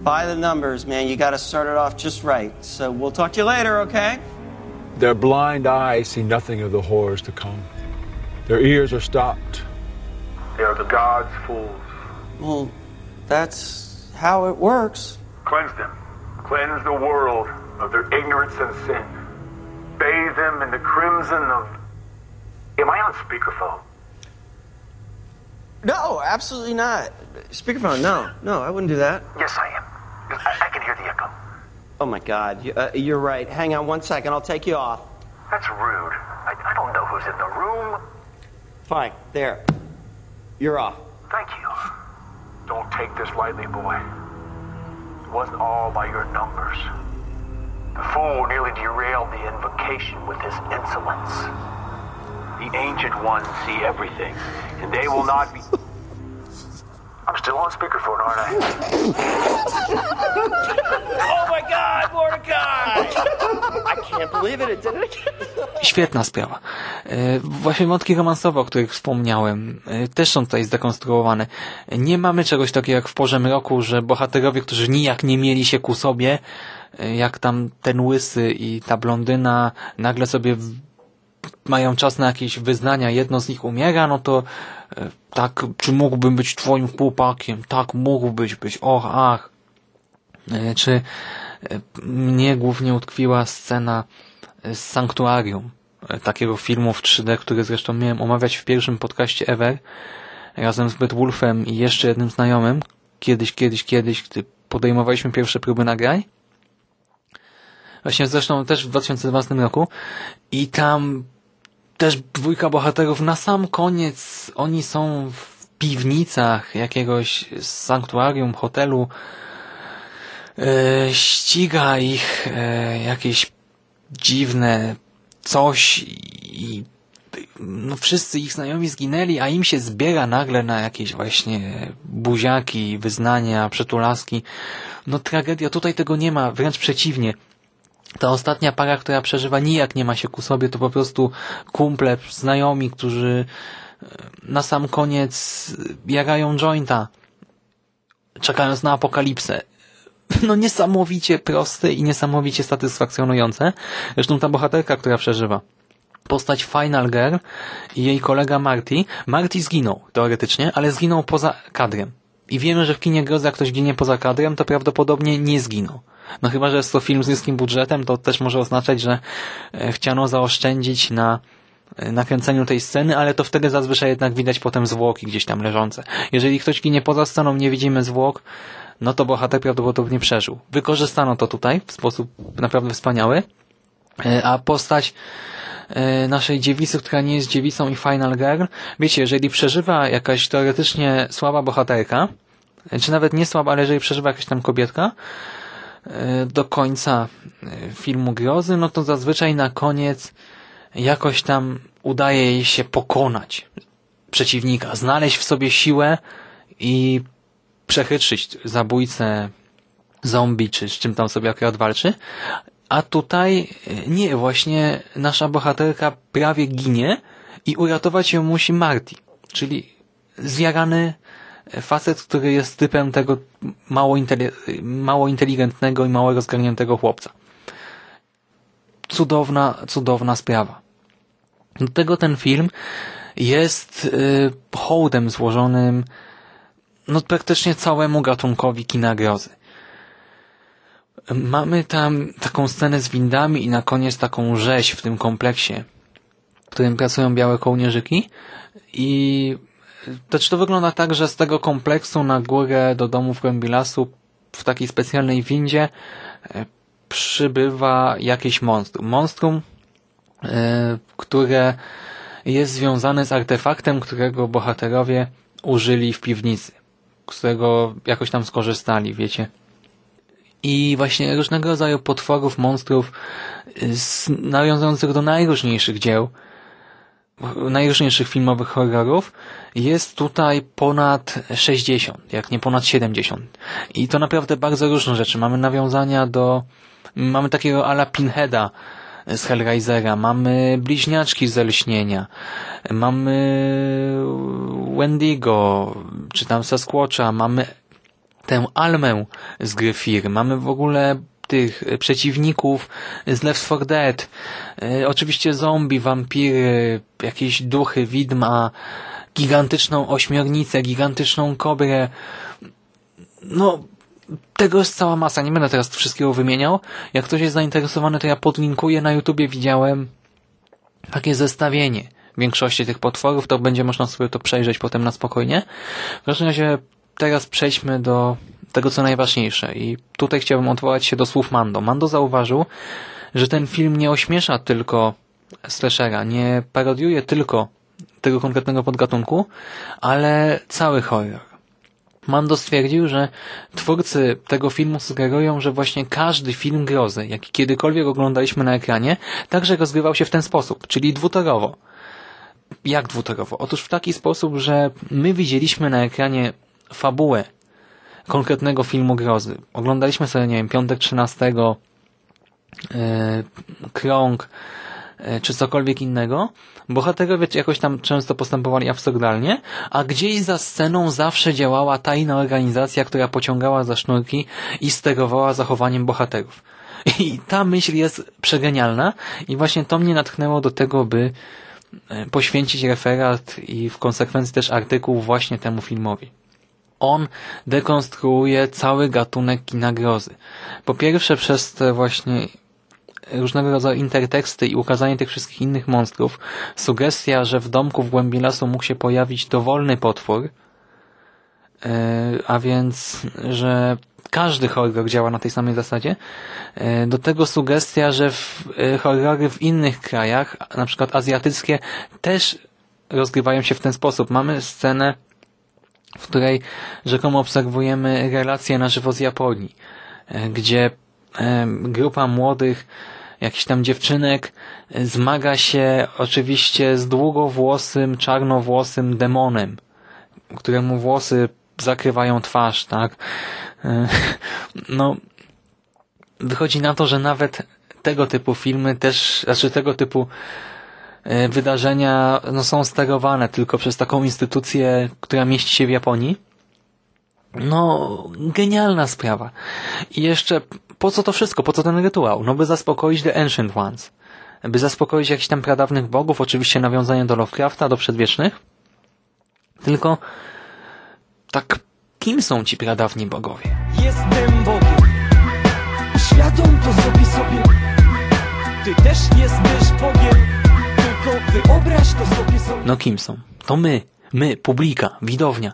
By the numbers, man. You got to start it off just right. So we'll talk to you later, okay? Their blind eyes see nothing of the horrors to come. Their ears are stopped. They are the gods' fools. Well, that's how it works. Cleanse them. Cleanse the world of their ignorance and sin. Bathe them in the crimson of. Am I on speakerphone? No, absolutely not. Speakerphone, no. No, I wouldn't do that. Yes, I am. I, I can hear the echo. Oh, my God. You, uh, you're right. Hang on one second. I'll take you off. That's rude. I, I don't know who's in the room. Fine. There. You're off. Thank you. Take this lightly, boy. It wasn't all by your numbers. The fool nearly derailed the invocation with his insolence. The ancient ones see everything, and they will not be. Still on speakerphone, aren't I? oh my God, Mordecai! I can't believe it. It did it again. Świetna sprawa. E, Właśnie wątki romansowe, o których wspomniałem, e, też są tutaj zdekonstruowane. Nie mamy czegoś takiego jak w porze mroku, że bohaterowie, którzy nijak nie mieli się ku sobie, e, jak tam ten łysy i ta blondyna nagle sobie mają czas na jakieś wyznania, jedno z nich umiera, no to e, tak, czy mógłbym być twoim chłopakiem? Tak, mógłbyś być, och, ach. E, Czy e, mnie głównie utkwiła scena z Sanktuarium, takiego filmu w 3D, który zresztą miałem omawiać w pierwszym podcaście ever, razem z Wolfem i jeszcze jednym znajomym, kiedyś, kiedyś, kiedyś, gdy podejmowaliśmy pierwsze próby nagrań. Właśnie zresztą też w 2012 roku i tam też dwójka bohaterów na sam koniec, oni są w piwnicach jakiegoś sanktuarium, hotelu, e, ściga ich e, jakieś dziwne coś i no wszyscy ich znajomi zginęli, a im się zbiera nagle na jakieś właśnie buziaki, wyznania, przytulaski. No tragedia, tutaj tego nie ma, wręcz przeciwnie. Ta ostatnia para, która przeżywa, nijak nie ma się ku sobie, to po prostu kumple, znajomi, którzy e, na sam koniec jarają jointa, czekając na apokalipsę. *laughs* No niesamowicie proste i niesamowicie satysfakcjonujące. Zresztą ta bohaterka, która przeżywa. Postać Final Girl i jej kolega Marty. Marty zginął, teoretycznie, ale zginął poza kadrem. I wiemy, że w kinie grozy, ktoś ginie poza kadrem, to prawdopodobnie nie zginął. No chyba, że jest to film z niskim budżetem, to też może oznaczać, że e, chciano zaoszczędzić na e, nakręceniu tej sceny, ale to wtedy zazwyczaj jednak widać potem zwłoki gdzieś tam leżące. Jeżeli ktoś ginie poza sceną, nie widzimy zwłok, no to bohater prawdopodobnie przeżył. Wykorzystano to tutaj w sposób naprawdę wspaniały, e, a postać naszej dziewicy, która nie jest dziewicą i final girl, wiecie, jeżeli przeżywa jakaś teoretycznie słaba bohaterka, czy nawet nie słaba, ale jeżeli przeżywa jakaś tam kobietka, do końca filmu grozy, no to zazwyczaj na koniec jakoś tam udaje jej się pokonać przeciwnika, znaleźć w sobie siłę i przechytrzyć zabójcę zombie, czy z czym tam sobie akurat walczy. A tutaj nie, właśnie nasza bohaterka prawie ginie i uratować ją musi Marty, czyli zjarany facet, który jest typem tego mało, mało inteligentnego i mało rozgarniętego chłopca. Cudowna, cudowna sprawa. Do tego ten film jest y, hołdem złożonym no praktycznie całemu gatunkowi kina grozy. Mamy tam taką scenę z windami i na koniec taką rzeź w tym kompleksie, w którym pracują białe kołnierzyki i to czy to wygląda tak, że z tego kompleksu na górę do domu w głębi lasu w takiej specjalnej windzie e, przybywa jakieś monstrum. Monstrum, e, które jest związane z artefaktem, którego bohaterowie użyli w piwnicy, z którego jakoś tam skorzystali, wiecie. I właśnie różnego rodzaju potworów, monstrów nawiązujących do najróżniejszych dzieł, najróżniejszych filmowych horrorów jest tutaj ponad 60, jak nie ponad 70. I to naprawdę bardzo różne rzeczy. Mamy nawiązania do, mamy takiego ala Pinheada z Hellraisera, mamy bliźniaczki z Elśnienia, mamy Wendigo, czy tam Sasquatcha, mamy tę Almę z gry Fear, mamy w ogóle tych przeciwników z Left 4 Dead, e, oczywiście zombie, wampiry, jakieś duchy, widma, gigantyczną ośmiornicę, gigantyczną kobrę. No, tego jest cała masa. Nie będę teraz wszystkiego wymieniał. Jak ktoś jest zainteresowany, to ja podlinkuję. Na YouTubie widziałem takie zestawienie większości tych potworów, to będzie można sobie to przejrzeć potem na spokojnie. W każdym razie teraz przejdźmy do tego, co najważniejsze. I tutaj chciałbym odwołać się do słów Mando. Mando zauważył, że ten film nie ośmiesza tylko slashera, nie parodiuje tylko tego konkretnego podgatunku, ale cały horror. Mando stwierdził, że twórcy tego filmu sugerują, że właśnie każdy film grozy, jaki kiedykolwiek oglądaliśmy na ekranie, także rozgrywał się w ten sposób, czyli dwutorowo. Jak dwutorowo? Otóż w taki sposób, że my widzieliśmy na ekranie fabułę konkretnego filmu grozy. Oglądaliśmy sobie, nie wiem, Piątek 13, yy, e, Krąg, yy, czy cokolwiek innego. Bohaterowie jakoś tam często postępowali absurdalnie, a gdzieś za sceną zawsze działała tajna organizacja, która pociągała za sznurki i sterowała zachowaniem bohaterów. *laughs* I ta myśl jest przegenialna i właśnie to mnie natchnęło do tego, by e, poświęcić referat i w konsekwencji też artykuł właśnie temu filmowi on dekonstruuje cały gatunek kina grozy. Po pierwsze przez te właśnie różnego rodzaju interteksty i ukazanie tych wszystkich innych monstrów, sugestia, że w domku w głębi lasu mógł się pojawić dowolny potwór, e, a więc, że każdy horror działa na tej samej zasadzie. E, do tego sugestia, że w e, horrory w innych krajach, na przykład azjatyckie, też rozgrywają się w ten sposób. Mamy scenę w której rzekomo obserwujemy relacje na żywo z Japonii, e, gdzie e, grupa młodych jakichś tam dziewczynek zmaga się oczywiście z długowłosym, czarnowłosym demonem, któremu włosy zakrywają twarz, tak? E, *laughs* no, wychodzi na to, że nawet tego typu filmy też, znaczy tego typu E, wydarzenia no, są sterowane tylko przez taką instytucję, która mieści się w Japonii. No, genialna sprawa. I jeszcze, po co to wszystko? Po co ten rytuał? No, by zaspokoić The Ancient Ones. By zaspokoić jakichś tam pradawnych bogów, oczywiście nawiązanie do Lovecrafta, do przedwiecznych. Tylko, tak, kim są ci pradawni bogowie? Jestem Bogiem. Świadom to zrobi sobie. Ty też jesteś Bogiem Wyobraź to sobie są No kim są? To my. My, publika, widownia.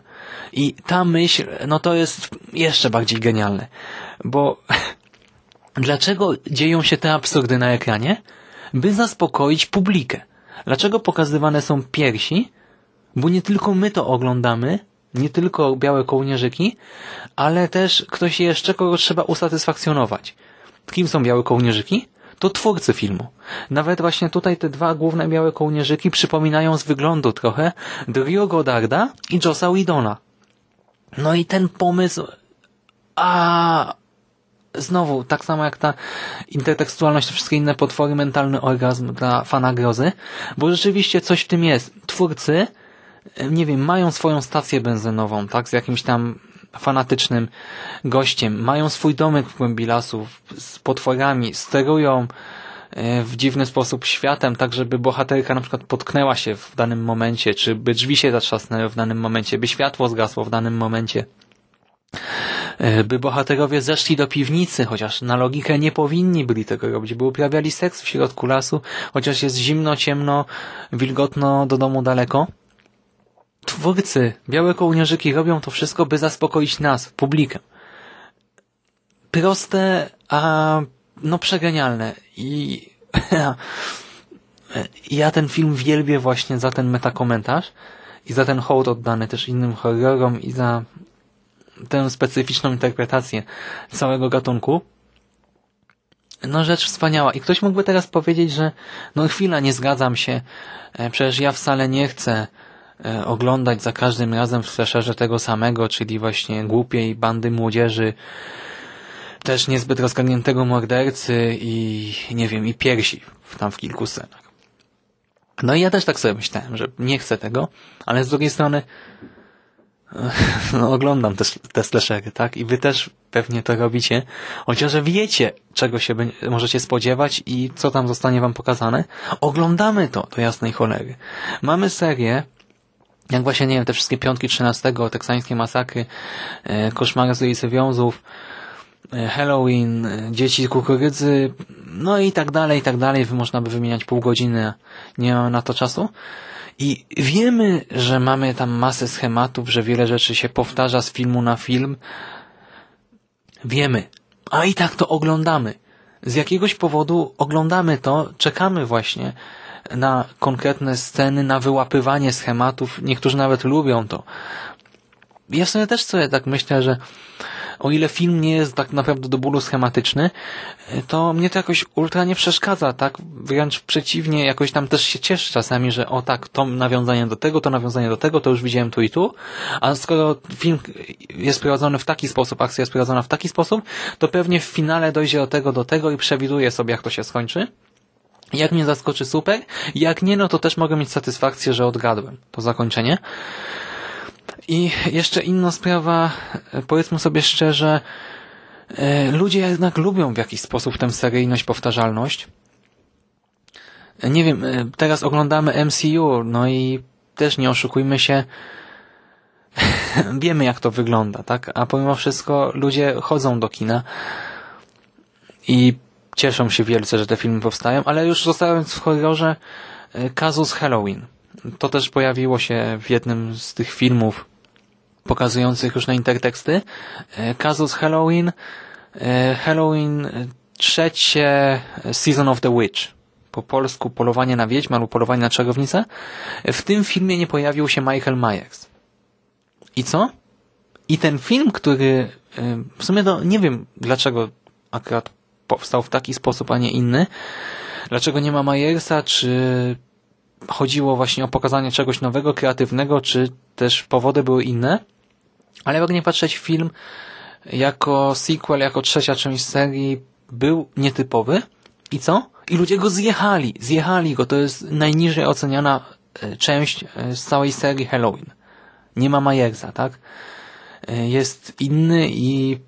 I ta myśl, no to jest jeszcze bardziej genialne. Bo *laughs* dlaczego dzieją się te absurdy na ekranie? By zaspokoić publikę. Dlaczego pokazywane są piersi? Bo nie tylko my to oglądamy, nie tylko białe kołnierzyki, ale też ktoś jeszcze, kogo trzeba usatysfakcjonować. Kim są białe kołnierzyki? To twórcy filmu. Nawet właśnie tutaj te dwa główne białe kołnierzyki przypominają z wyglądu trochę Drio Godarda i Josa Widona. No i ten pomysł... A znowu, tak samo jak ta intertekstualność, te wszystkie inne potwory, mentalny orgazm dla fana grozy, bo rzeczywiście coś w tym jest. Twórcy, nie wiem, mają swoją stację benzynową, tak, z jakimś tam fanatycznym gościem, mają swój domek w głębi lasu z potworami, sterują e, w dziwny sposób światem, tak żeby bohaterka na przykład potknęła się w danym momencie, czy by drzwi się zatrzasnęły w danym momencie, by światło zgasło w danym momencie e, by bohaterowie zeszli do piwnicy, chociaż na logikę nie powinni byli tego robić, by uprawiali seks w środku lasu, chociaż jest zimno, ciemno, wilgotno, do domu daleko. Twórcy Białe Kołnierzyki robią to wszystko, by zaspokoić nas, publikę. Proste, a no przegenialne. I *laughs* ja ten film wielbię właśnie za ten metakomentarz i za ten hołd oddany też innym horrorom i za tę specyficzną interpretację całego gatunku. No rzecz wspaniała. I ktoś mógłby teraz powiedzieć, że no chwila, nie zgadzam się, e, przecież ja wcale nie chcę oglądać za każdym razem w slasherze tego samego, czyli właśnie głupiej bandy młodzieży, też niezbyt rozgarniętego mordercy i nie wiem, i piersi tam w kilku scenach. No i ja też tak sobie myślałem, że nie chcę tego, ale z drugiej strony *laughs* no, oglądam te, te slashery, tak? I wy też pewnie to robicie, chociaż wiecie, czego się możecie spodziewać i co tam zostanie wam pokazane. Oglądamy to, do jasnej cholery. Mamy serię, jak właśnie, nie wiem, te wszystkie piątki 13, teksańskie masakry, e, koszmary z ulicy Wiązów, e, Halloween, e, dzieci kukurydzy, no i tak dalej, i tak dalej. Można by wymieniać pół godziny, nie ma na to czasu. I wiemy, że mamy tam masę schematów, że wiele rzeczy się powtarza z filmu na film. Wiemy. A i tak to oglądamy. Z jakiegoś powodu oglądamy to, czekamy właśnie na konkretne sceny, na wyłapywanie schematów. Niektórzy nawet lubią to. Ja sobie też sobie tak myślę, że o ile film nie jest tak naprawdę do bólu schematyczny, to mnie to jakoś ultra nie przeszkadza, tak? Wręcz przeciwnie, jakoś tam też się cieszę czasami, że o tak, to nawiązanie do tego, to nawiązanie do tego, to już widziałem tu i tu, a skoro film jest prowadzony w taki sposób, akcja jest prowadzona w taki sposób, to pewnie w finale dojdzie do tego, do tego i przewiduję sobie, jak to się skończy. Jak mnie zaskoczy, super. Jak nie, no to też mogę mieć satysfakcję, że odgadłem to zakończenie. I jeszcze inna sprawa, powiedzmy sobie szczerze, e, ludzie jednak lubią w jakiś sposób tę seryjność, powtarzalność. Nie wiem, e, teraz oglądamy MCU, no i też nie oszukujmy się, *laughs* wiemy jak to wygląda, tak? A pomimo wszystko ludzie chodzą do kina i cieszą się wielce, że te filmy powstają, ale już zostając w horrorze, e, kazus Halloween. To też pojawiło się w jednym z tych filmów pokazujących różne interteksty. Kazus e, Halloween, e, Halloween trzecie Season of the Witch. Po polsku polowanie na wiedźmę albo polowanie na czarownicę. W tym filmie nie pojawił się Michael Myers. I co? I ten film, który w sumie to nie wiem dlaczego akurat powstał w taki sposób, a nie inny. Dlaczego nie ma Myersa, czy chodziło właśnie o pokazanie czegoś nowego, kreatywnego, czy też powody były inne. Ale jak nie patrzeć, film jako sequel, jako trzecia część serii był nietypowy. I co? I ludzie go zjechali. Zjechali go. To jest najniżej oceniana e, część e, z całej serii Halloween. Nie ma Myersa, tak? E, jest inny i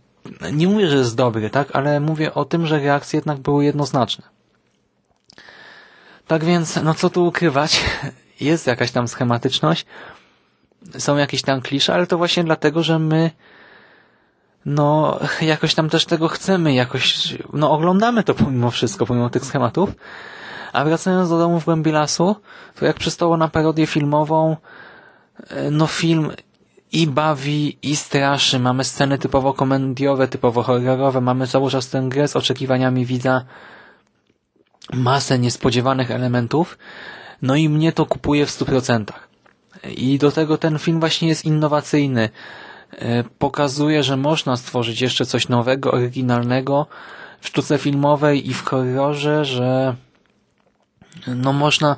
nie mówię, że jest dobry, tak? Ale mówię o tym, że reakcje jednak były jednoznaczne. Tak więc, no co tu ukrywać? *laughs* Jest jakaś tam schematyczność, są jakieś tam klisze, ale to właśnie dlatego, że my no jakoś tam też tego chcemy, jakoś no oglądamy to pomimo wszystko, pomimo tych schematów, A wracając do domu w głębi lasu, to jak przystało na parodię filmową, e, no film i bawi, i straszy. Mamy sceny typowo komediowe, typowo horrorowe. Mamy cały czas tę grę z oczekiwaniami widza. Masę niespodziewanych elementów. No i mnie to kupuje w 100%. I do tego ten film właśnie jest innowacyjny. E, Pokazuje, że można stworzyć jeszcze coś nowego, oryginalnego w sztuce filmowej i w horrorze, że no można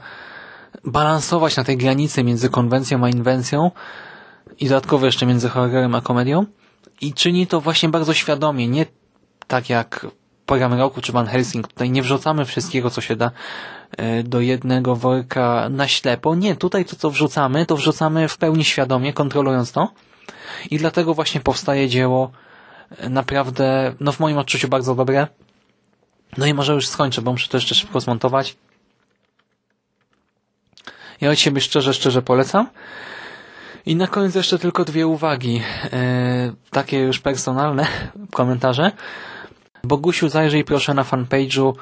balansować na tej granicy między konwencją a inwencją i dodatkowo jeszcze między horrorem a komedią i czyni to właśnie bardzo świadomie, nie tak jak program roku czy Van Helsing. Tutaj nie wrzucamy wszystkiego, co się da e, do jednego worka na ślepo. Nie, tutaj to, co wrzucamy, to wrzucamy w pełni świadomie, kontrolując to i dlatego właśnie powstaje dzieło e, naprawdę, no w moim odczuciu bardzo dobre. No i może już skończę, bo muszę to jeszcze szybko zmontować. Ja od siebie szczerze, szczerze polecam. I na koniec jeszcze tylko dwie uwagi, e, takie już personalne *laughs* komentarze. Bogusiu, zajrzyj proszę na fanpage'u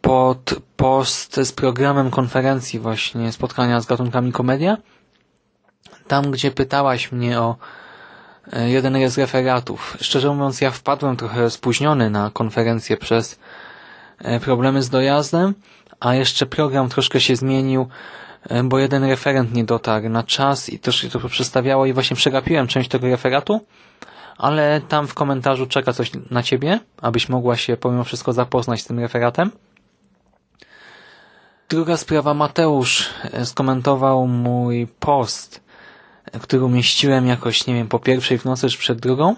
pod post z programem konferencji właśnie spotkania z gatunkami komedia. Tam, gdzie pytałaś mnie o e, jeden z referatów. Szczerze mówiąc, ja wpadłem trochę spóźniony na konferencję przez e, problemy z dojazdem, a jeszcze program troszkę się zmienił, bo jeden referent nie dotarł na czas i troszkę to przestawiało i właśnie przegapiłem część tego referatu, ale tam w komentarzu czeka coś na ciebie, abyś mogła się pomimo wszystko zapoznać z tym referatem. Druga sprawa, Mateusz skomentował mój post, który umieściłem jakoś, nie wiem, po pierwszej w nocy czy przed drugą,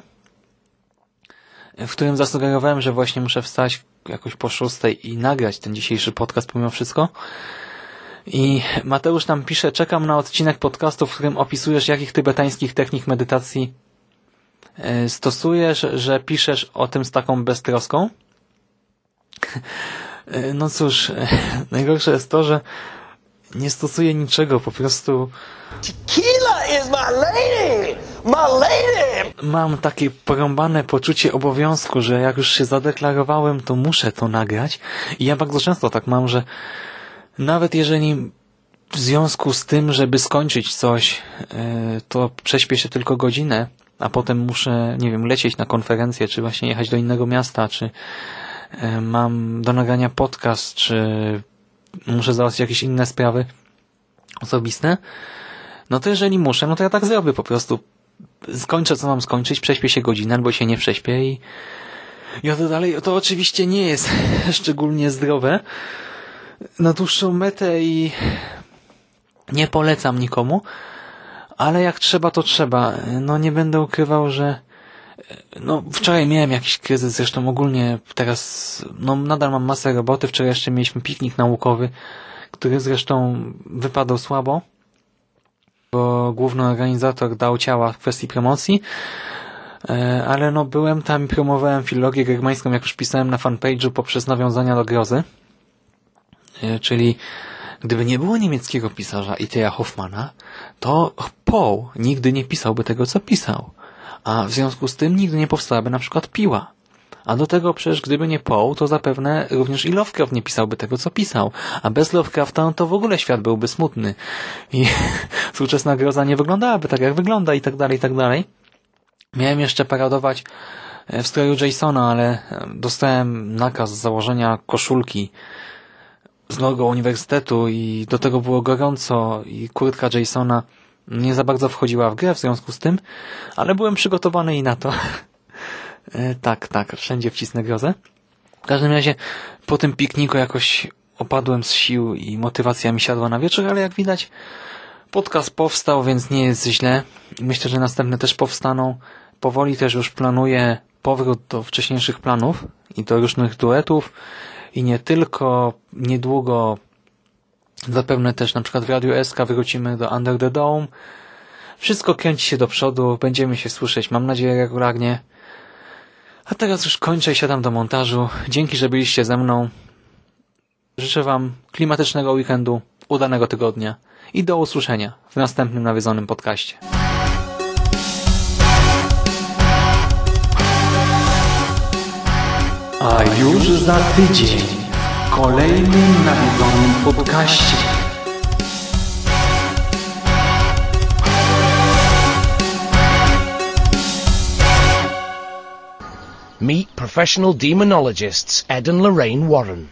w którym zasugerowałem, że właśnie muszę wstać jakoś po szóstej i nagrać ten dzisiejszy podcast pomimo wszystko. I Mateusz tam pisze, czekam na odcinek podcastu, w którym opisujesz, jakich tybetańskich technik medytacji stosujesz, że piszesz o tym z taką beztroską. No cóż, najgorsze jest to, że nie stosuję niczego, po prostu Tequila is my lady! My lady! mam takie porąbane poczucie obowiązku, że jak już się zadeklarowałem, to muszę to nagrać. I ja bardzo często tak mam, że nawet jeżeli w związku z tym, żeby skończyć coś, e, to prześpię się tylko godzinę, a potem muszę, nie wiem, lecieć na konferencję, czy właśnie jechać do innego miasta, czy e, mam do nagrania podcast, czy muszę załatwić jakieś inne sprawy osobiste, no to jeżeli muszę, no to ja tak zrobię po prostu. Skończę, co mam skończyć, prześpię się godzinę, albo się nie prześpię i ja to dalej, to oczywiście nie jest *laughs* szczególnie zdrowe na dłuższą metę i nie polecam nikomu, ale jak trzeba, to trzeba. No nie będę ukrywał, że no wczoraj miałem jakiś kryzys, zresztą ogólnie teraz no nadal mam masę roboty. Wczoraj jeszcze mieliśmy piknik naukowy, który zresztą wypadał słabo, bo główny organizator dał ciała w kwestii promocji, E, ale no byłem tam i promowałem filologię germańską, jak już pisałem na fanpage'u, poprzez nawiązania do grozy. E, Czyli gdyby nie było niemieckiego pisarza Iteja Hoffmana, to Poe nigdy nie pisałby tego, co pisał. A w związku z tym nigdy nie powstałaby na przykład Piła. A do tego przecież gdyby nie Poe, to zapewne również i Lovecraft nie pisałby tego, co pisał. A bez Lovecrafta no to w ogóle świat byłby smutny. I *laughs* współczesna groza nie wyglądałaby tak, jak wygląda i tak dalej, i tak dalej. Miałem jeszcze paradować w stroju Jasona, ale dostałem nakaz założenia koszulki z logo uniwersytetu i do tego było gorąco i kurtka Jasona nie za bardzo wchodziła w grę w związku z tym, ale byłem przygotowany i na to. *laughs* tak, tak, wszędzie wcisnę grozę. W każdym razie po tym pikniku jakoś opadłem z sił i motywacja mi siadła na wieczór, ale jak widać podcast powstał, więc nie jest źle. Myślę, że następne też powstaną. Powoli też już planuję powrót do wcześniejszych planów i do różnych duetów i nie tylko niedługo zapewne też na przykład w Radiu SK wrócimy do Under the Dome. Wszystko kręci się do przodu, będziemy się słyszeć, mam nadzieję, regularnie. A teraz już kończę i siadam do montażu. Dzięki, że byliście ze mną. Życzę Wam klimatycznego weekendu, udanego tygodnia i do usłyszenia w następnym nawiedzonym podcaście. Już za tydzień w kolejnym nawiedzonym podcaście. Meet professional demonologists Ed and Lorraine Warren.